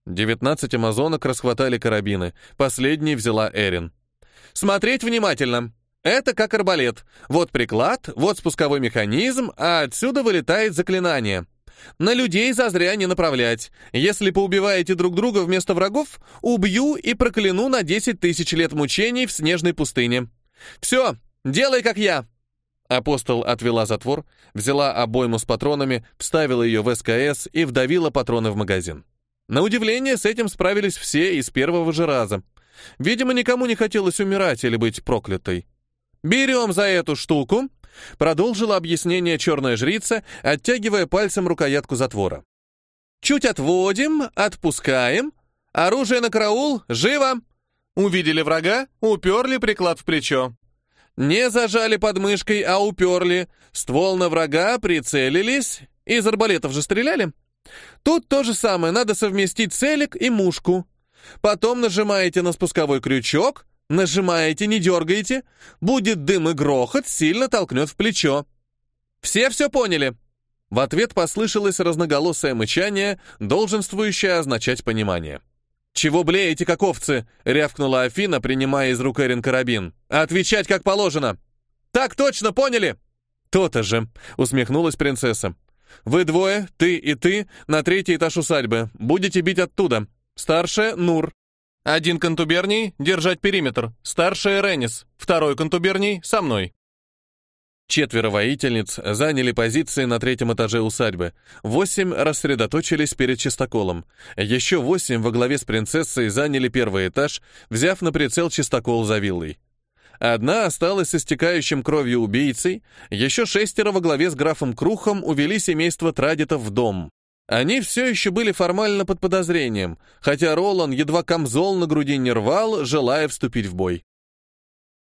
Девятнадцать амазонок расхватали карабины. Последний взяла Эрин. «Смотреть внимательно. Это как арбалет. Вот приклад, вот спусковой механизм, а отсюда вылетает заклинание. На людей зазря не направлять. Если поубиваете друг друга вместо врагов, убью и прокляну на 10 тысяч лет мучений в снежной пустыне. Все, делай как я!» Апостол отвела затвор, взяла обойму с патронами, вставила ее в СКС и вдавила патроны в магазин. На удивление, с этим справились все из первого же раза. Видимо, никому не хотелось умирать или быть проклятой. «Берем за эту штуку Продолжила объяснение черная жрица, оттягивая пальцем рукоятку затвора. «Чуть отводим, отпускаем. Оружие на караул, живо!» Увидели врага, уперли приклад в плечо. Не зажали подмышкой, а уперли. Ствол на врага, прицелились. Из арбалетов же стреляли. Тут то же самое, надо совместить целик и мушку. Потом нажимаете на спусковой крючок, Нажимаете, не дергаете. Будет дым и грохот, сильно толкнет в плечо. Все все поняли?» В ответ послышалось разноголосое мычание, долженствующее означать понимание. «Чего блеете, как овцы?» — рявкнула Афина, принимая из рук Эрин карабин. «Отвечать как положено!» «Так точно, поняли?» «То-то же!» — усмехнулась принцесса. «Вы двое, ты и ты, на третий этаж усадьбы. Будете бить оттуда. Старшая — Нур. Один контуберний — держать периметр, старшая — Реннис, второй контуберний — со мной. Четверо воительниц заняли позиции на третьем этаже усадьбы. Восемь рассредоточились перед чистоколом. Еще восемь во главе с принцессой заняли первый этаж, взяв на прицел чистокол за виллой. Одна осталась с истекающим кровью убийцей, еще шестеро во главе с графом Крухом увели семейство Традитов в дом. Они все еще были формально под подозрением, хотя Ролан едва камзол на груди не рвал, желая вступить в бой.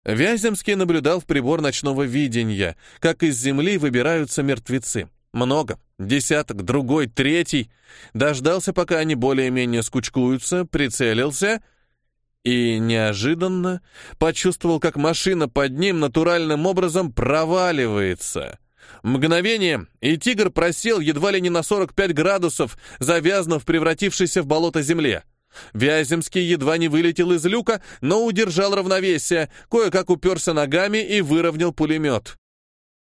Вяземский наблюдал в прибор ночного видения, как из земли выбираются мертвецы. Много. Десяток, другой, третий. Дождался, пока они более-менее скучкуются, прицелился и неожиданно почувствовал, как машина под ним натуральным образом проваливается — Мгновение, и тигр просел едва ли не на 45 градусов, завязнув превратившийся в болото земле. Вяземский едва не вылетел из люка, но удержал равновесие, кое-как уперся ногами и выровнял пулемет.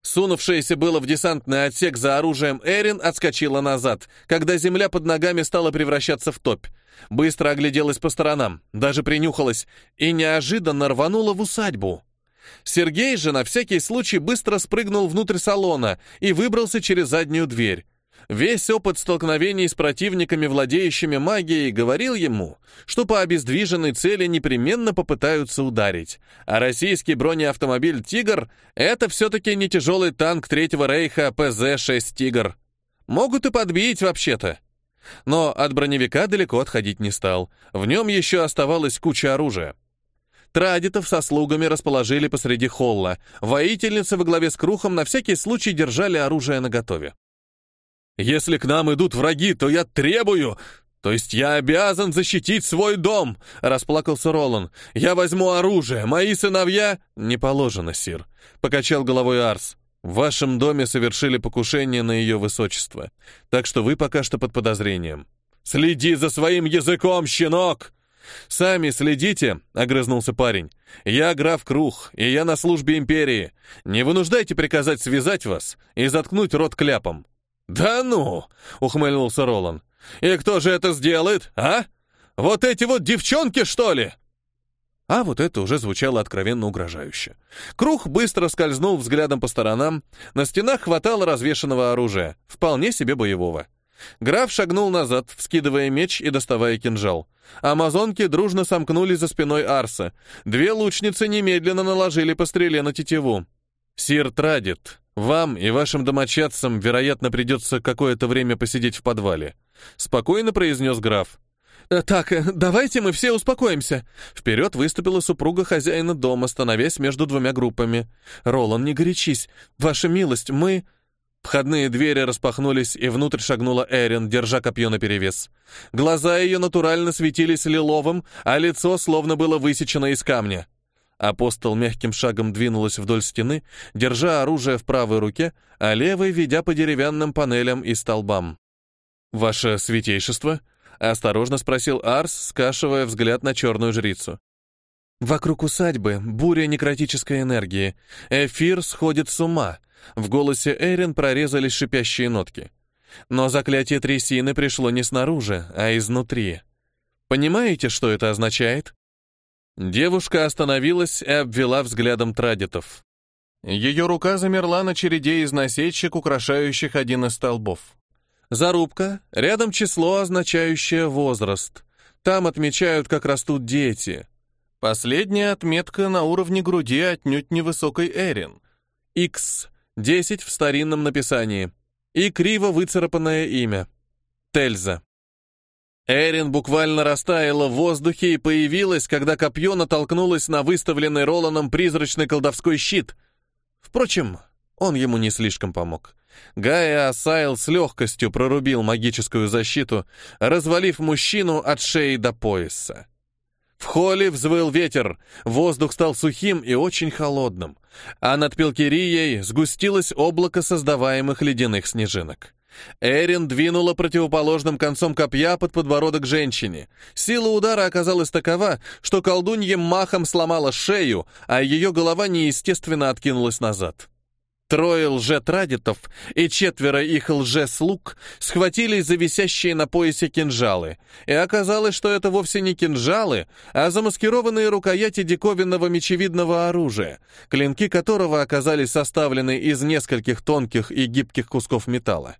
Сунувшаяся было в десантный отсек за оружием Эрин отскочила назад, когда земля под ногами стала превращаться в топь. Быстро огляделась по сторонам, даже принюхалась, и неожиданно рванула в усадьбу. Сергей же на всякий случай быстро спрыгнул внутрь салона и выбрался через заднюю дверь. Весь опыт столкновений с противниками, владеющими магией, говорил ему, что по обездвиженной цели непременно попытаются ударить. А российский бронеавтомобиль «Тигр» — это все-таки не тяжелый танк Третьего Рейха ПЗ-6 «Тигр». Могут и подбить вообще-то. Но от броневика далеко отходить не стал. В нем еще оставалась куча оружия. Традитов со слугами расположили посреди холла. Воительницы во главе с Крухом на всякий случай держали оружие наготове. «Если к нам идут враги, то я требую, то есть я обязан защитить свой дом!» — расплакался Ролан. «Я возьму оружие, мои сыновья...» «Не положено, сир», — покачал головой Арс. «В вашем доме совершили покушение на ее высочество, так что вы пока что под подозрением». «Следи за своим языком, щенок!» «Сами следите», — огрызнулся парень. «Я граф Крух, и я на службе империи. Не вынуждайте приказать связать вас и заткнуть рот кляпом». «Да ну!» — ухмыльнулся Ролан. «И кто же это сделает, а? Вот эти вот девчонки, что ли?» А вот это уже звучало откровенно угрожающе. Крух быстро скользнул взглядом по сторонам. На стенах хватало развешанного оружия, вполне себе боевого. Граф шагнул назад, вскидывая меч и доставая кинжал. Амазонки дружно сомкнулись за спиной Арса. Две лучницы немедленно наложили по стреле на тетиву. «Сир Традит, вам и вашим домочадцам, вероятно, придется какое-то время посидеть в подвале», — спокойно произнес граф. «Э, «Так, э, давайте мы все успокоимся». Вперед выступила супруга хозяина дома, становясь между двумя группами. «Ролан, не горячись. Ваша милость, мы...» Входные двери распахнулись, и внутрь шагнула Эрин, держа копье наперевес. Глаза ее натурально светились лиловым, а лицо словно было высечено из камня. Апостол мягким шагом двинулась вдоль стены, держа оружие в правой руке, а левой ведя по деревянным панелям и столбам. «Ваше святейшество?» — осторожно спросил Арс, скашивая взгляд на черную жрицу. «Вокруг усадьбы буря некротической энергии. Эфир сходит с ума», в голосе Эрин прорезались шипящие нотки. Но заклятие трясины пришло не снаружи, а изнутри. Понимаете, что это означает? Девушка остановилась и обвела взглядом традитов. Ее рука замерла на череде из насечек, украшающих один из столбов. Зарубка, рядом число, означающее возраст. Там отмечают, как растут дети. Последняя отметка на уровне груди отнюдь невысокой Эрин. X 10 в старинном написании. И криво выцарапанное имя. Тельза. Эрин буквально растаяла в воздухе и появилась, когда копье натолкнулось на выставленный Роланом призрачный колдовской щит. Впрочем, он ему не слишком помог. Гая Асайл с легкостью прорубил магическую защиту, развалив мужчину от шеи до пояса. В холле взвыл ветер, воздух стал сухим и очень холодным, а над Пелкирией сгустилось облако создаваемых ледяных снежинок. Эрин двинула противоположным концом копья под подбородок женщине. Сила удара оказалась такова, что колдунье махом сломала шею, а ее голова неестественно откинулась назад. Трое лже-традитов и четверо их лже-слуг схватились за висящие на поясе кинжалы, и оказалось, что это вовсе не кинжалы, а замаскированные рукояти диковинного мечевидного оружия, клинки которого оказались составлены из нескольких тонких и гибких кусков металла.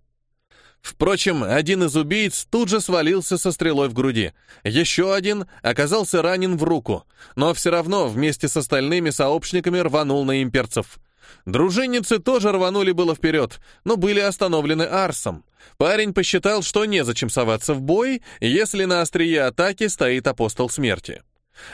Впрочем, один из убийц тут же свалился со стрелой в груди. Еще один оказался ранен в руку, но все равно вместе с остальными сообщниками рванул на имперцев. Дружинницы тоже рванули было вперед, но были остановлены Арсом. Парень посчитал, что незачем соваться в бой, если на острие атаки стоит апостол смерти.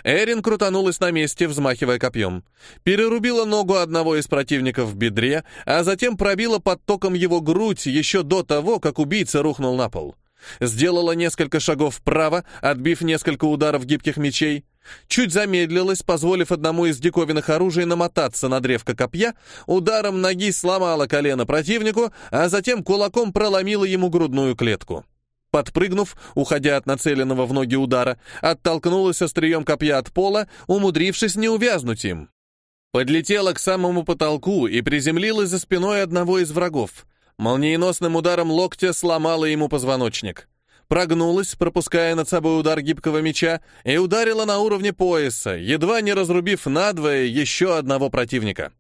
Эрин крутанулась на месте, взмахивая копьем. Перерубила ногу одного из противников в бедре, а затем пробила под током его грудь еще до того, как убийца рухнул на пол. Сделала несколько шагов вправо, отбив несколько ударов гибких мечей. Чуть замедлилась, позволив одному из диковинных оружий намотаться на древко копья, ударом ноги сломала колено противнику, а затем кулаком проломила ему грудную клетку. Подпрыгнув, уходя от нацеленного в ноги удара, оттолкнулась острием копья от пола, умудрившись не увязнуть им. Подлетела к самому потолку и приземлилась за спиной одного из врагов. Молниеносным ударом локтя сломала ему позвоночник прогнулась, пропуская над собой удар гибкого меча, и ударила на уровне пояса, едва не разрубив надвое еще одного противника.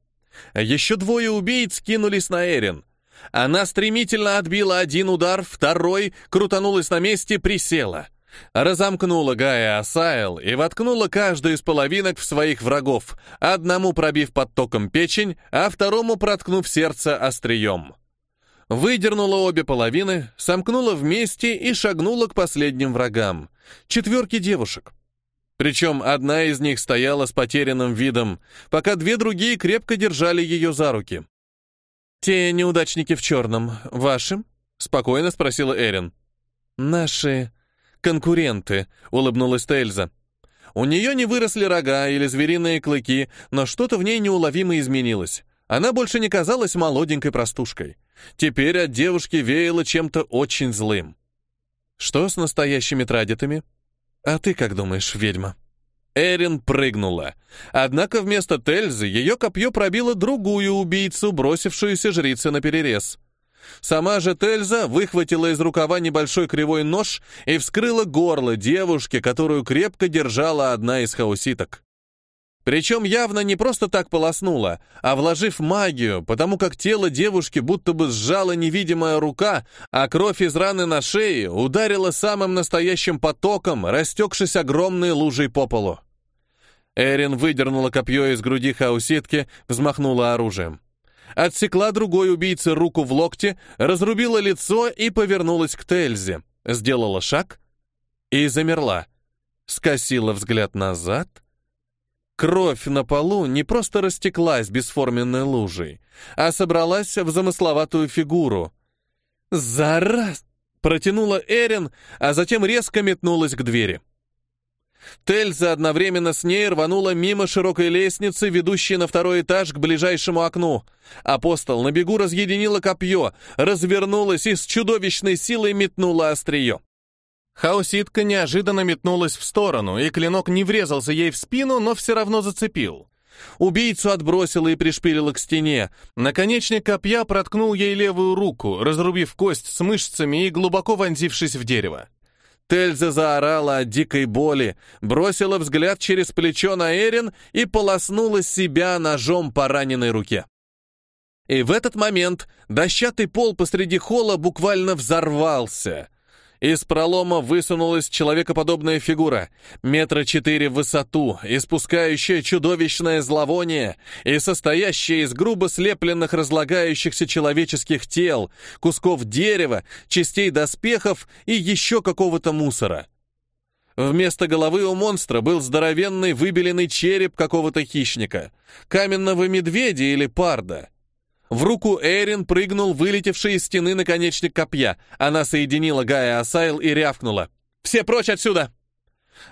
Еще двое убийц кинулись на Эрин. Она стремительно отбила один удар, второй, крутанулась на месте, присела. Разомкнула Гая Асайл и воткнула каждую из половинок в своих врагов, одному пробив под током печень, а второму проткнув сердце острием. Выдернула обе половины, сомкнула вместе и шагнула к последним врагам — четверке девушек. Причем одна из них стояла с потерянным видом, пока две другие крепко держали ее за руки. «Те неудачники в черном ваши?» — спокойно спросила Эрин. «Наши конкуренты», — улыбнулась Тельза. У нее не выросли рога или звериные клыки, но что-то в ней неуловимо изменилось. Она больше не казалась молоденькой простушкой. Теперь от девушки веяло чем-то очень злым. Что с настоящими традитами? А ты как думаешь, ведьма? Эрин прыгнула. Однако вместо Тельзы ее копье пробило другую убийцу, бросившуюся жрице наперерез. Сама же Тельза выхватила из рукава небольшой кривой нож и вскрыла горло девушки, которую крепко держала одна из хауситок. Причем явно не просто так полоснула, а вложив магию, потому как тело девушки будто бы сжала невидимая рука, а кровь из раны на шее ударила самым настоящим потоком, растекшись огромной лужей по полу. Эрин выдернула копье из груди хауситки, взмахнула оружием отсекла другой убийце руку в локте, разрубила лицо и повернулась к Тельзе. Сделала шаг и замерла. Скосила взгляд назад. Кровь на полу не просто растеклась бесформенной лужей, а собралась в замысловатую фигуру. «Зараз!» — протянула Эрин, а затем резко метнулась к двери. Тельза одновременно с ней рванула мимо широкой лестницы, ведущей на второй этаж к ближайшему окну. Апостол на бегу разъединила копье, развернулась и с чудовищной силой метнула острие. Хауситка неожиданно метнулась в сторону, и клинок не врезался ей в спину, но все равно зацепил. Убийцу отбросила и пришпилила к стене. Наконечник копья проткнул ей левую руку, разрубив кость с мышцами и глубоко вонзившись в дерево. Тельза заорала от дикой боли, бросила взгляд через плечо на Эрин и полоснула себя ножом по раненой руке. И в этот момент дощатый пол посреди холла буквально взорвался — из пролома высунулась человекоподобная фигура, метра четыре в высоту, испускающая чудовищное зловоние и состоящая из грубо слепленных разлагающихся человеческих тел, кусков дерева, частей доспехов и еще какого-то мусора. Вместо головы у монстра был здоровенный выбеленный череп какого-то хищника, каменного медведя или парда — в руку Эрин прыгнул вылетевший из стены наконечник копья. Она соединила Гая Асайл и рявкнула. «Все прочь отсюда!»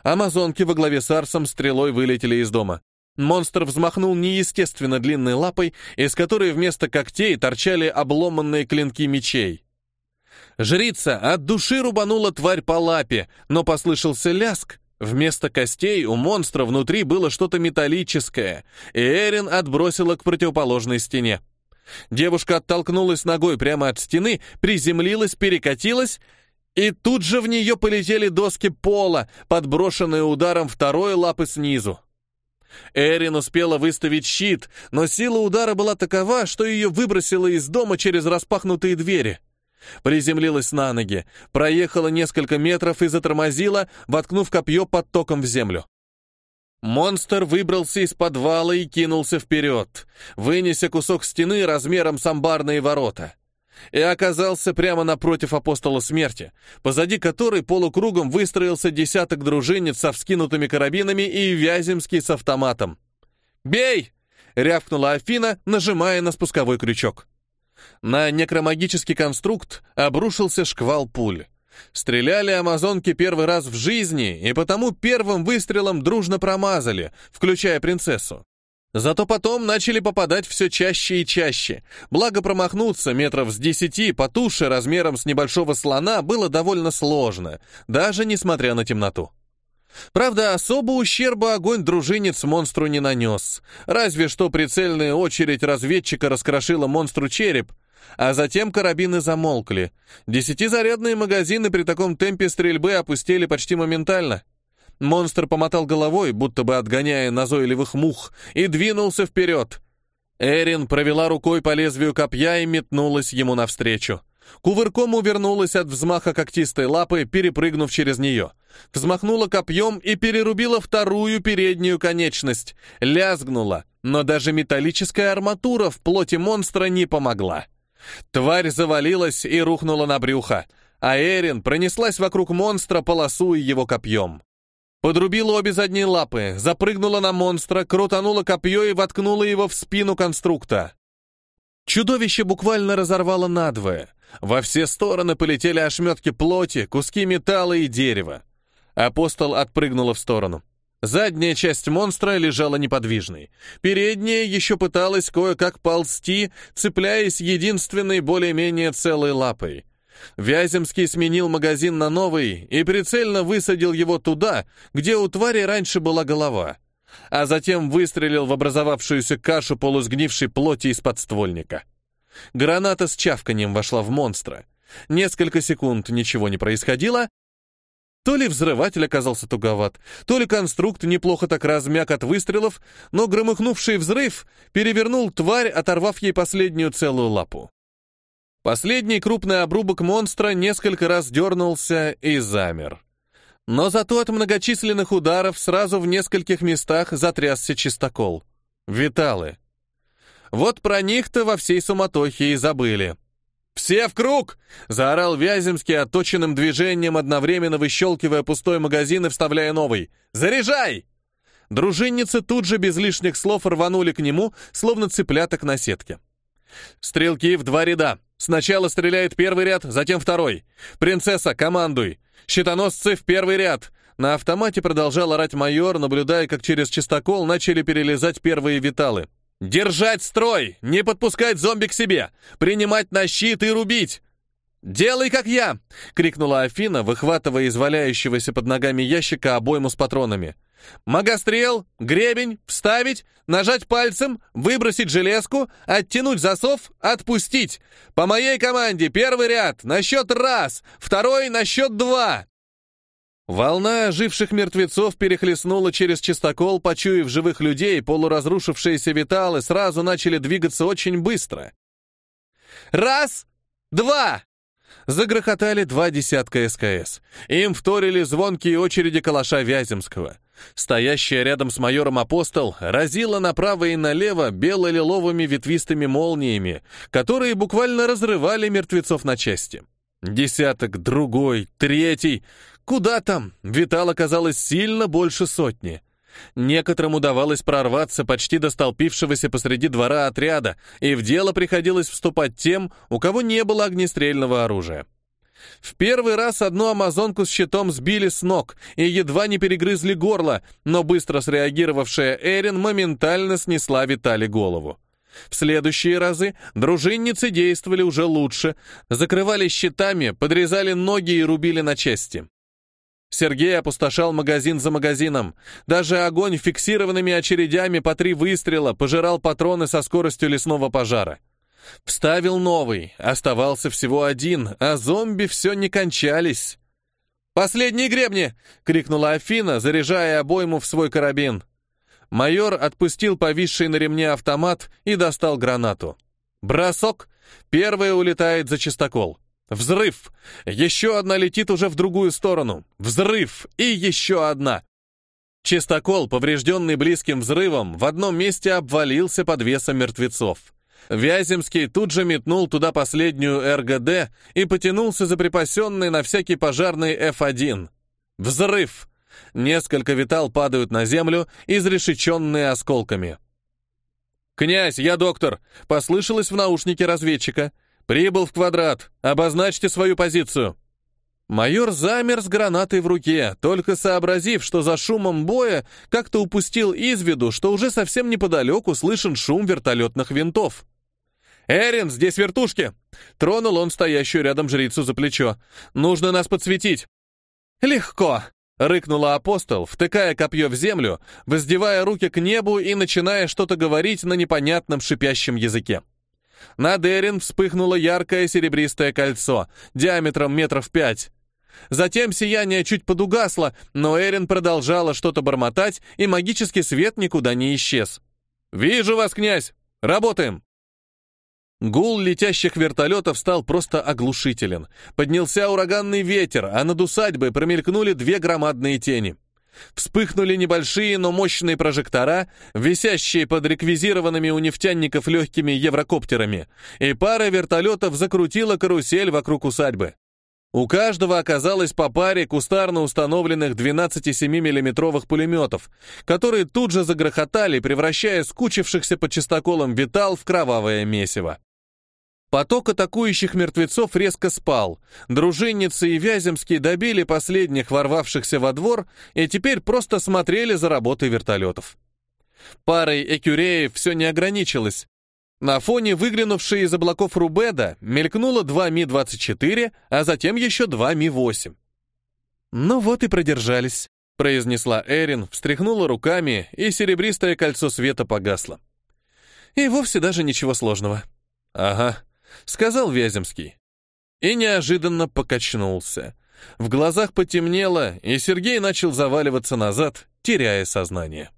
Амазонки во главе с Арсом стрелой вылетели из дома. Монстр взмахнул неестественно длинной лапой, из которой вместо когтей торчали обломанные клинки мечей. Жрица от души рубанула тварь по лапе, но послышался ляск. Вместо костей у монстра внутри было что-то металлическое, и Эрин отбросила к противоположной стене. Девушка оттолкнулась ногой прямо от стены, приземлилась, перекатилась, и тут же в нее полетели доски пола, подброшенные ударом второй лапы снизу. Эрин успела выставить щит, но сила удара была такова, что ее выбросило из дома через распахнутые двери. Приземлилась на ноги, проехала несколько метров и затормозила, воткнув копье под током в землю. Монстр выбрался из подвала и кинулся вперед, вынеся кусок стены размером с амбарные ворота. И оказался прямо напротив апостола смерти, позади которой полукругом выстроился десяток дружинниц со вскинутыми карабинами и Вяземский с автоматом. «Бей!» — рявкнула Афина, нажимая на спусковой крючок. На некромагический конструкт обрушился шквал пуль. Стреляли амазонки первый раз в жизни, и потому первым выстрелом дружно промазали, включая принцессу. Зато потом начали попадать все чаще и чаще. Благо промахнуться метров с десяти по туше размером с небольшого слона было довольно сложно, даже несмотря на темноту. Правда, особо ущерба огонь дружинец монстру не нанес. Разве что прицельная очередь разведчика раскрошила монстру череп, а затем карабины замолкли. Десятизарядные магазины при таком темпе стрельбы опустили почти моментально. Монстр помотал головой, будто бы отгоняя назойливых мух, и двинулся вперед. Эрин провела рукой по лезвию копья и метнулась ему навстречу. Кувырком увернулась от взмаха когтистой лапы, перепрыгнув через нее. Взмахнула копьем и перерубила вторую переднюю конечность. Лязгнула, но даже металлическая арматура в плоти монстра не помогла. Тварь завалилась и рухнула на брюхо, а Эрин пронеслась вокруг монстра, полосуя его копьем. Подрубила обе задние лапы, запрыгнула на монстра, крутанула копье и воткнула его в спину конструкта. Чудовище буквально разорвало надвое. Во все стороны полетели ошметки плоти, куски металла и дерева. Апостол отпрыгнула в сторону. Задняя часть монстра лежала неподвижной. Передняя еще пыталась кое-как ползти, цепляясь единственной более-менее целой лапой. Вяземский сменил магазин на новый и прицельно высадил его туда, где у твари раньше была голова, а затем выстрелил в образовавшуюся кашу полусгнившей плоти из подствольника. Граната с чавканием вошла в монстра. Несколько секунд ничего не происходило, то ли взрыватель оказался туговат, то ли конструкт неплохо так размяк от выстрелов, но громыхнувший взрыв перевернул тварь, оторвав ей последнюю целую лапу. Последний крупный обрубок монстра несколько раз дернулся и замер. Но зато от многочисленных ударов сразу в нескольких местах затрясся чистокол. Виталы. Вот про них-то во всей суматохе и забыли. «Все в круг!» — заорал Вяземский отточенным движением, одновременно выщелкивая пустой магазин и вставляя новый. «Заряжай!» Дружинницы тут же без лишних слов рванули к нему, словно цыпляток на сетке. «Стрелки в два ряда. Сначала стреляет первый ряд, затем второй. Принцесса, командуй! Щитоносцы в первый ряд!» На автомате продолжал орать майор, наблюдая, как через чистокол начали перелезать первые виталы. «Держать строй! Не подпускать зомби к себе! Принимать на щит и рубить!» «Делай, как я!» — крикнула Афина, выхватывая из валяющегося под ногами ящика обойму с патронами. «Магострел, гребень, вставить, нажать пальцем, выбросить железку, оттянуть засов, отпустить. По моей команде первый ряд, на счет раз, второй на счет два. Волна оживших мертвецов перехлестнула через чистокол, почуяв живых людей, полуразрушившиеся виталы сразу начали двигаться очень быстро. «Раз! Два!» Загрохотали два десятка СКС. Им вторили звонкие очереди калаша Вяземского. Стоящая рядом с майором апостол разила направо и налево бело-лиловыми ветвистыми молниями, которые буквально разрывали мертвецов на части. Десяток, другой, третий. Куда там? Витал оказалось сильно больше сотни. Некоторым удавалось прорваться почти до столпившегося посреди двора отряда, и в дело приходилось вступать тем, у кого не было огнестрельного оружия. В первый раз одну амазонку с щитом сбили с ног и едва не перегрызли горло, но быстро среагировавшая Эрин моментально снесла Витали голову. В следующие разы дружинницы действовали уже лучше, закрывали щитами, подрезали ноги и рубили на части. Сергей опустошал магазин за магазином. Даже огонь фиксированными очередями по три выстрела пожирал патроны со скоростью лесного пожара. Вставил новый, оставался всего один, а зомби все не кончались. «Последние гребни!» — крикнула Афина, заряжая обойму в свой карабин. Майор отпустил повисший на ремне автомат и достал гранату. Бросок. Первая улетает за чистокол. Взрыв! Еще одна летит уже в другую сторону. Взрыв! И еще одна! Чистокол, поврежденный близким взрывом, в одном месте обвалился под весом мертвецов. Вяземский тут же метнул туда последнюю РГД и потянулся за припасенный на всякий пожарный F1. Взрыв! Несколько витал падают на землю, изрешеченные осколками. «Князь, я доктор!» — послышалось в наушнике разведчика — «Прибыл в квадрат! Обозначьте свою позицию!» Майор замер с гранатой в руке, только сообразив, что за шумом боя как-то упустил из виду, что уже совсем неподалеку слышен шум вертолетных винтов. «Эрин, здесь вертушки!» Тронул он стоящую рядом жрицу за плечо. «Нужно нас подсветить!» «Легко!» — рыкнула апостол, втыкая копье в землю, воздевая руки к небу и начиная что-то говорить на непонятном шипящем языке. Над Эрин вспыхнуло яркое серебристое кольцо, диаметром метров пять. Затем сияние чуть подугасло, но Эрин продолжала что-то бормотать, и магический свет никуда не исчез. «Вижу вас, князь! Работаем!» Гул летящих вертолетов стал просто оглушителен. Поднялся ураганный ветер, а над усадьбой промелькнули две громадные тени. Вспыхнули небольшие, но мощные прожектора, висящие под реквизированными у нефтяников легкими еврокоптерами, и пара вертолетов закрутила карусель вокруг усадьбы. У каждого оказалось по паре кустарно установленных 12,7 миллиметровых пулеметов, которые тут же загрохотали, превращая скучившихся под чистоколом витал в кровавое месиво. Поток атакующих мертвецов резко спал. Дружинницы и Вяземские добили последних ворвавшихся во двор и теперь просто смотрели за работой вертолетов. Парой экюреев все не ограничилось. На фоне выглянувшей из облаков Рубеда мелькнуло два Ми-24, а затем еще два Ми-8. «Ну вот и продержались», — произнесла Эрин, встряхнула руками, и серебристое кольцо света погасло. «И вовсе даже ничего сложного». «Ага», — сказал Вяземский. И неожиданно покачнулся. В глазах потемнело, и Сергей начал заваливаться назад, теряя сознание.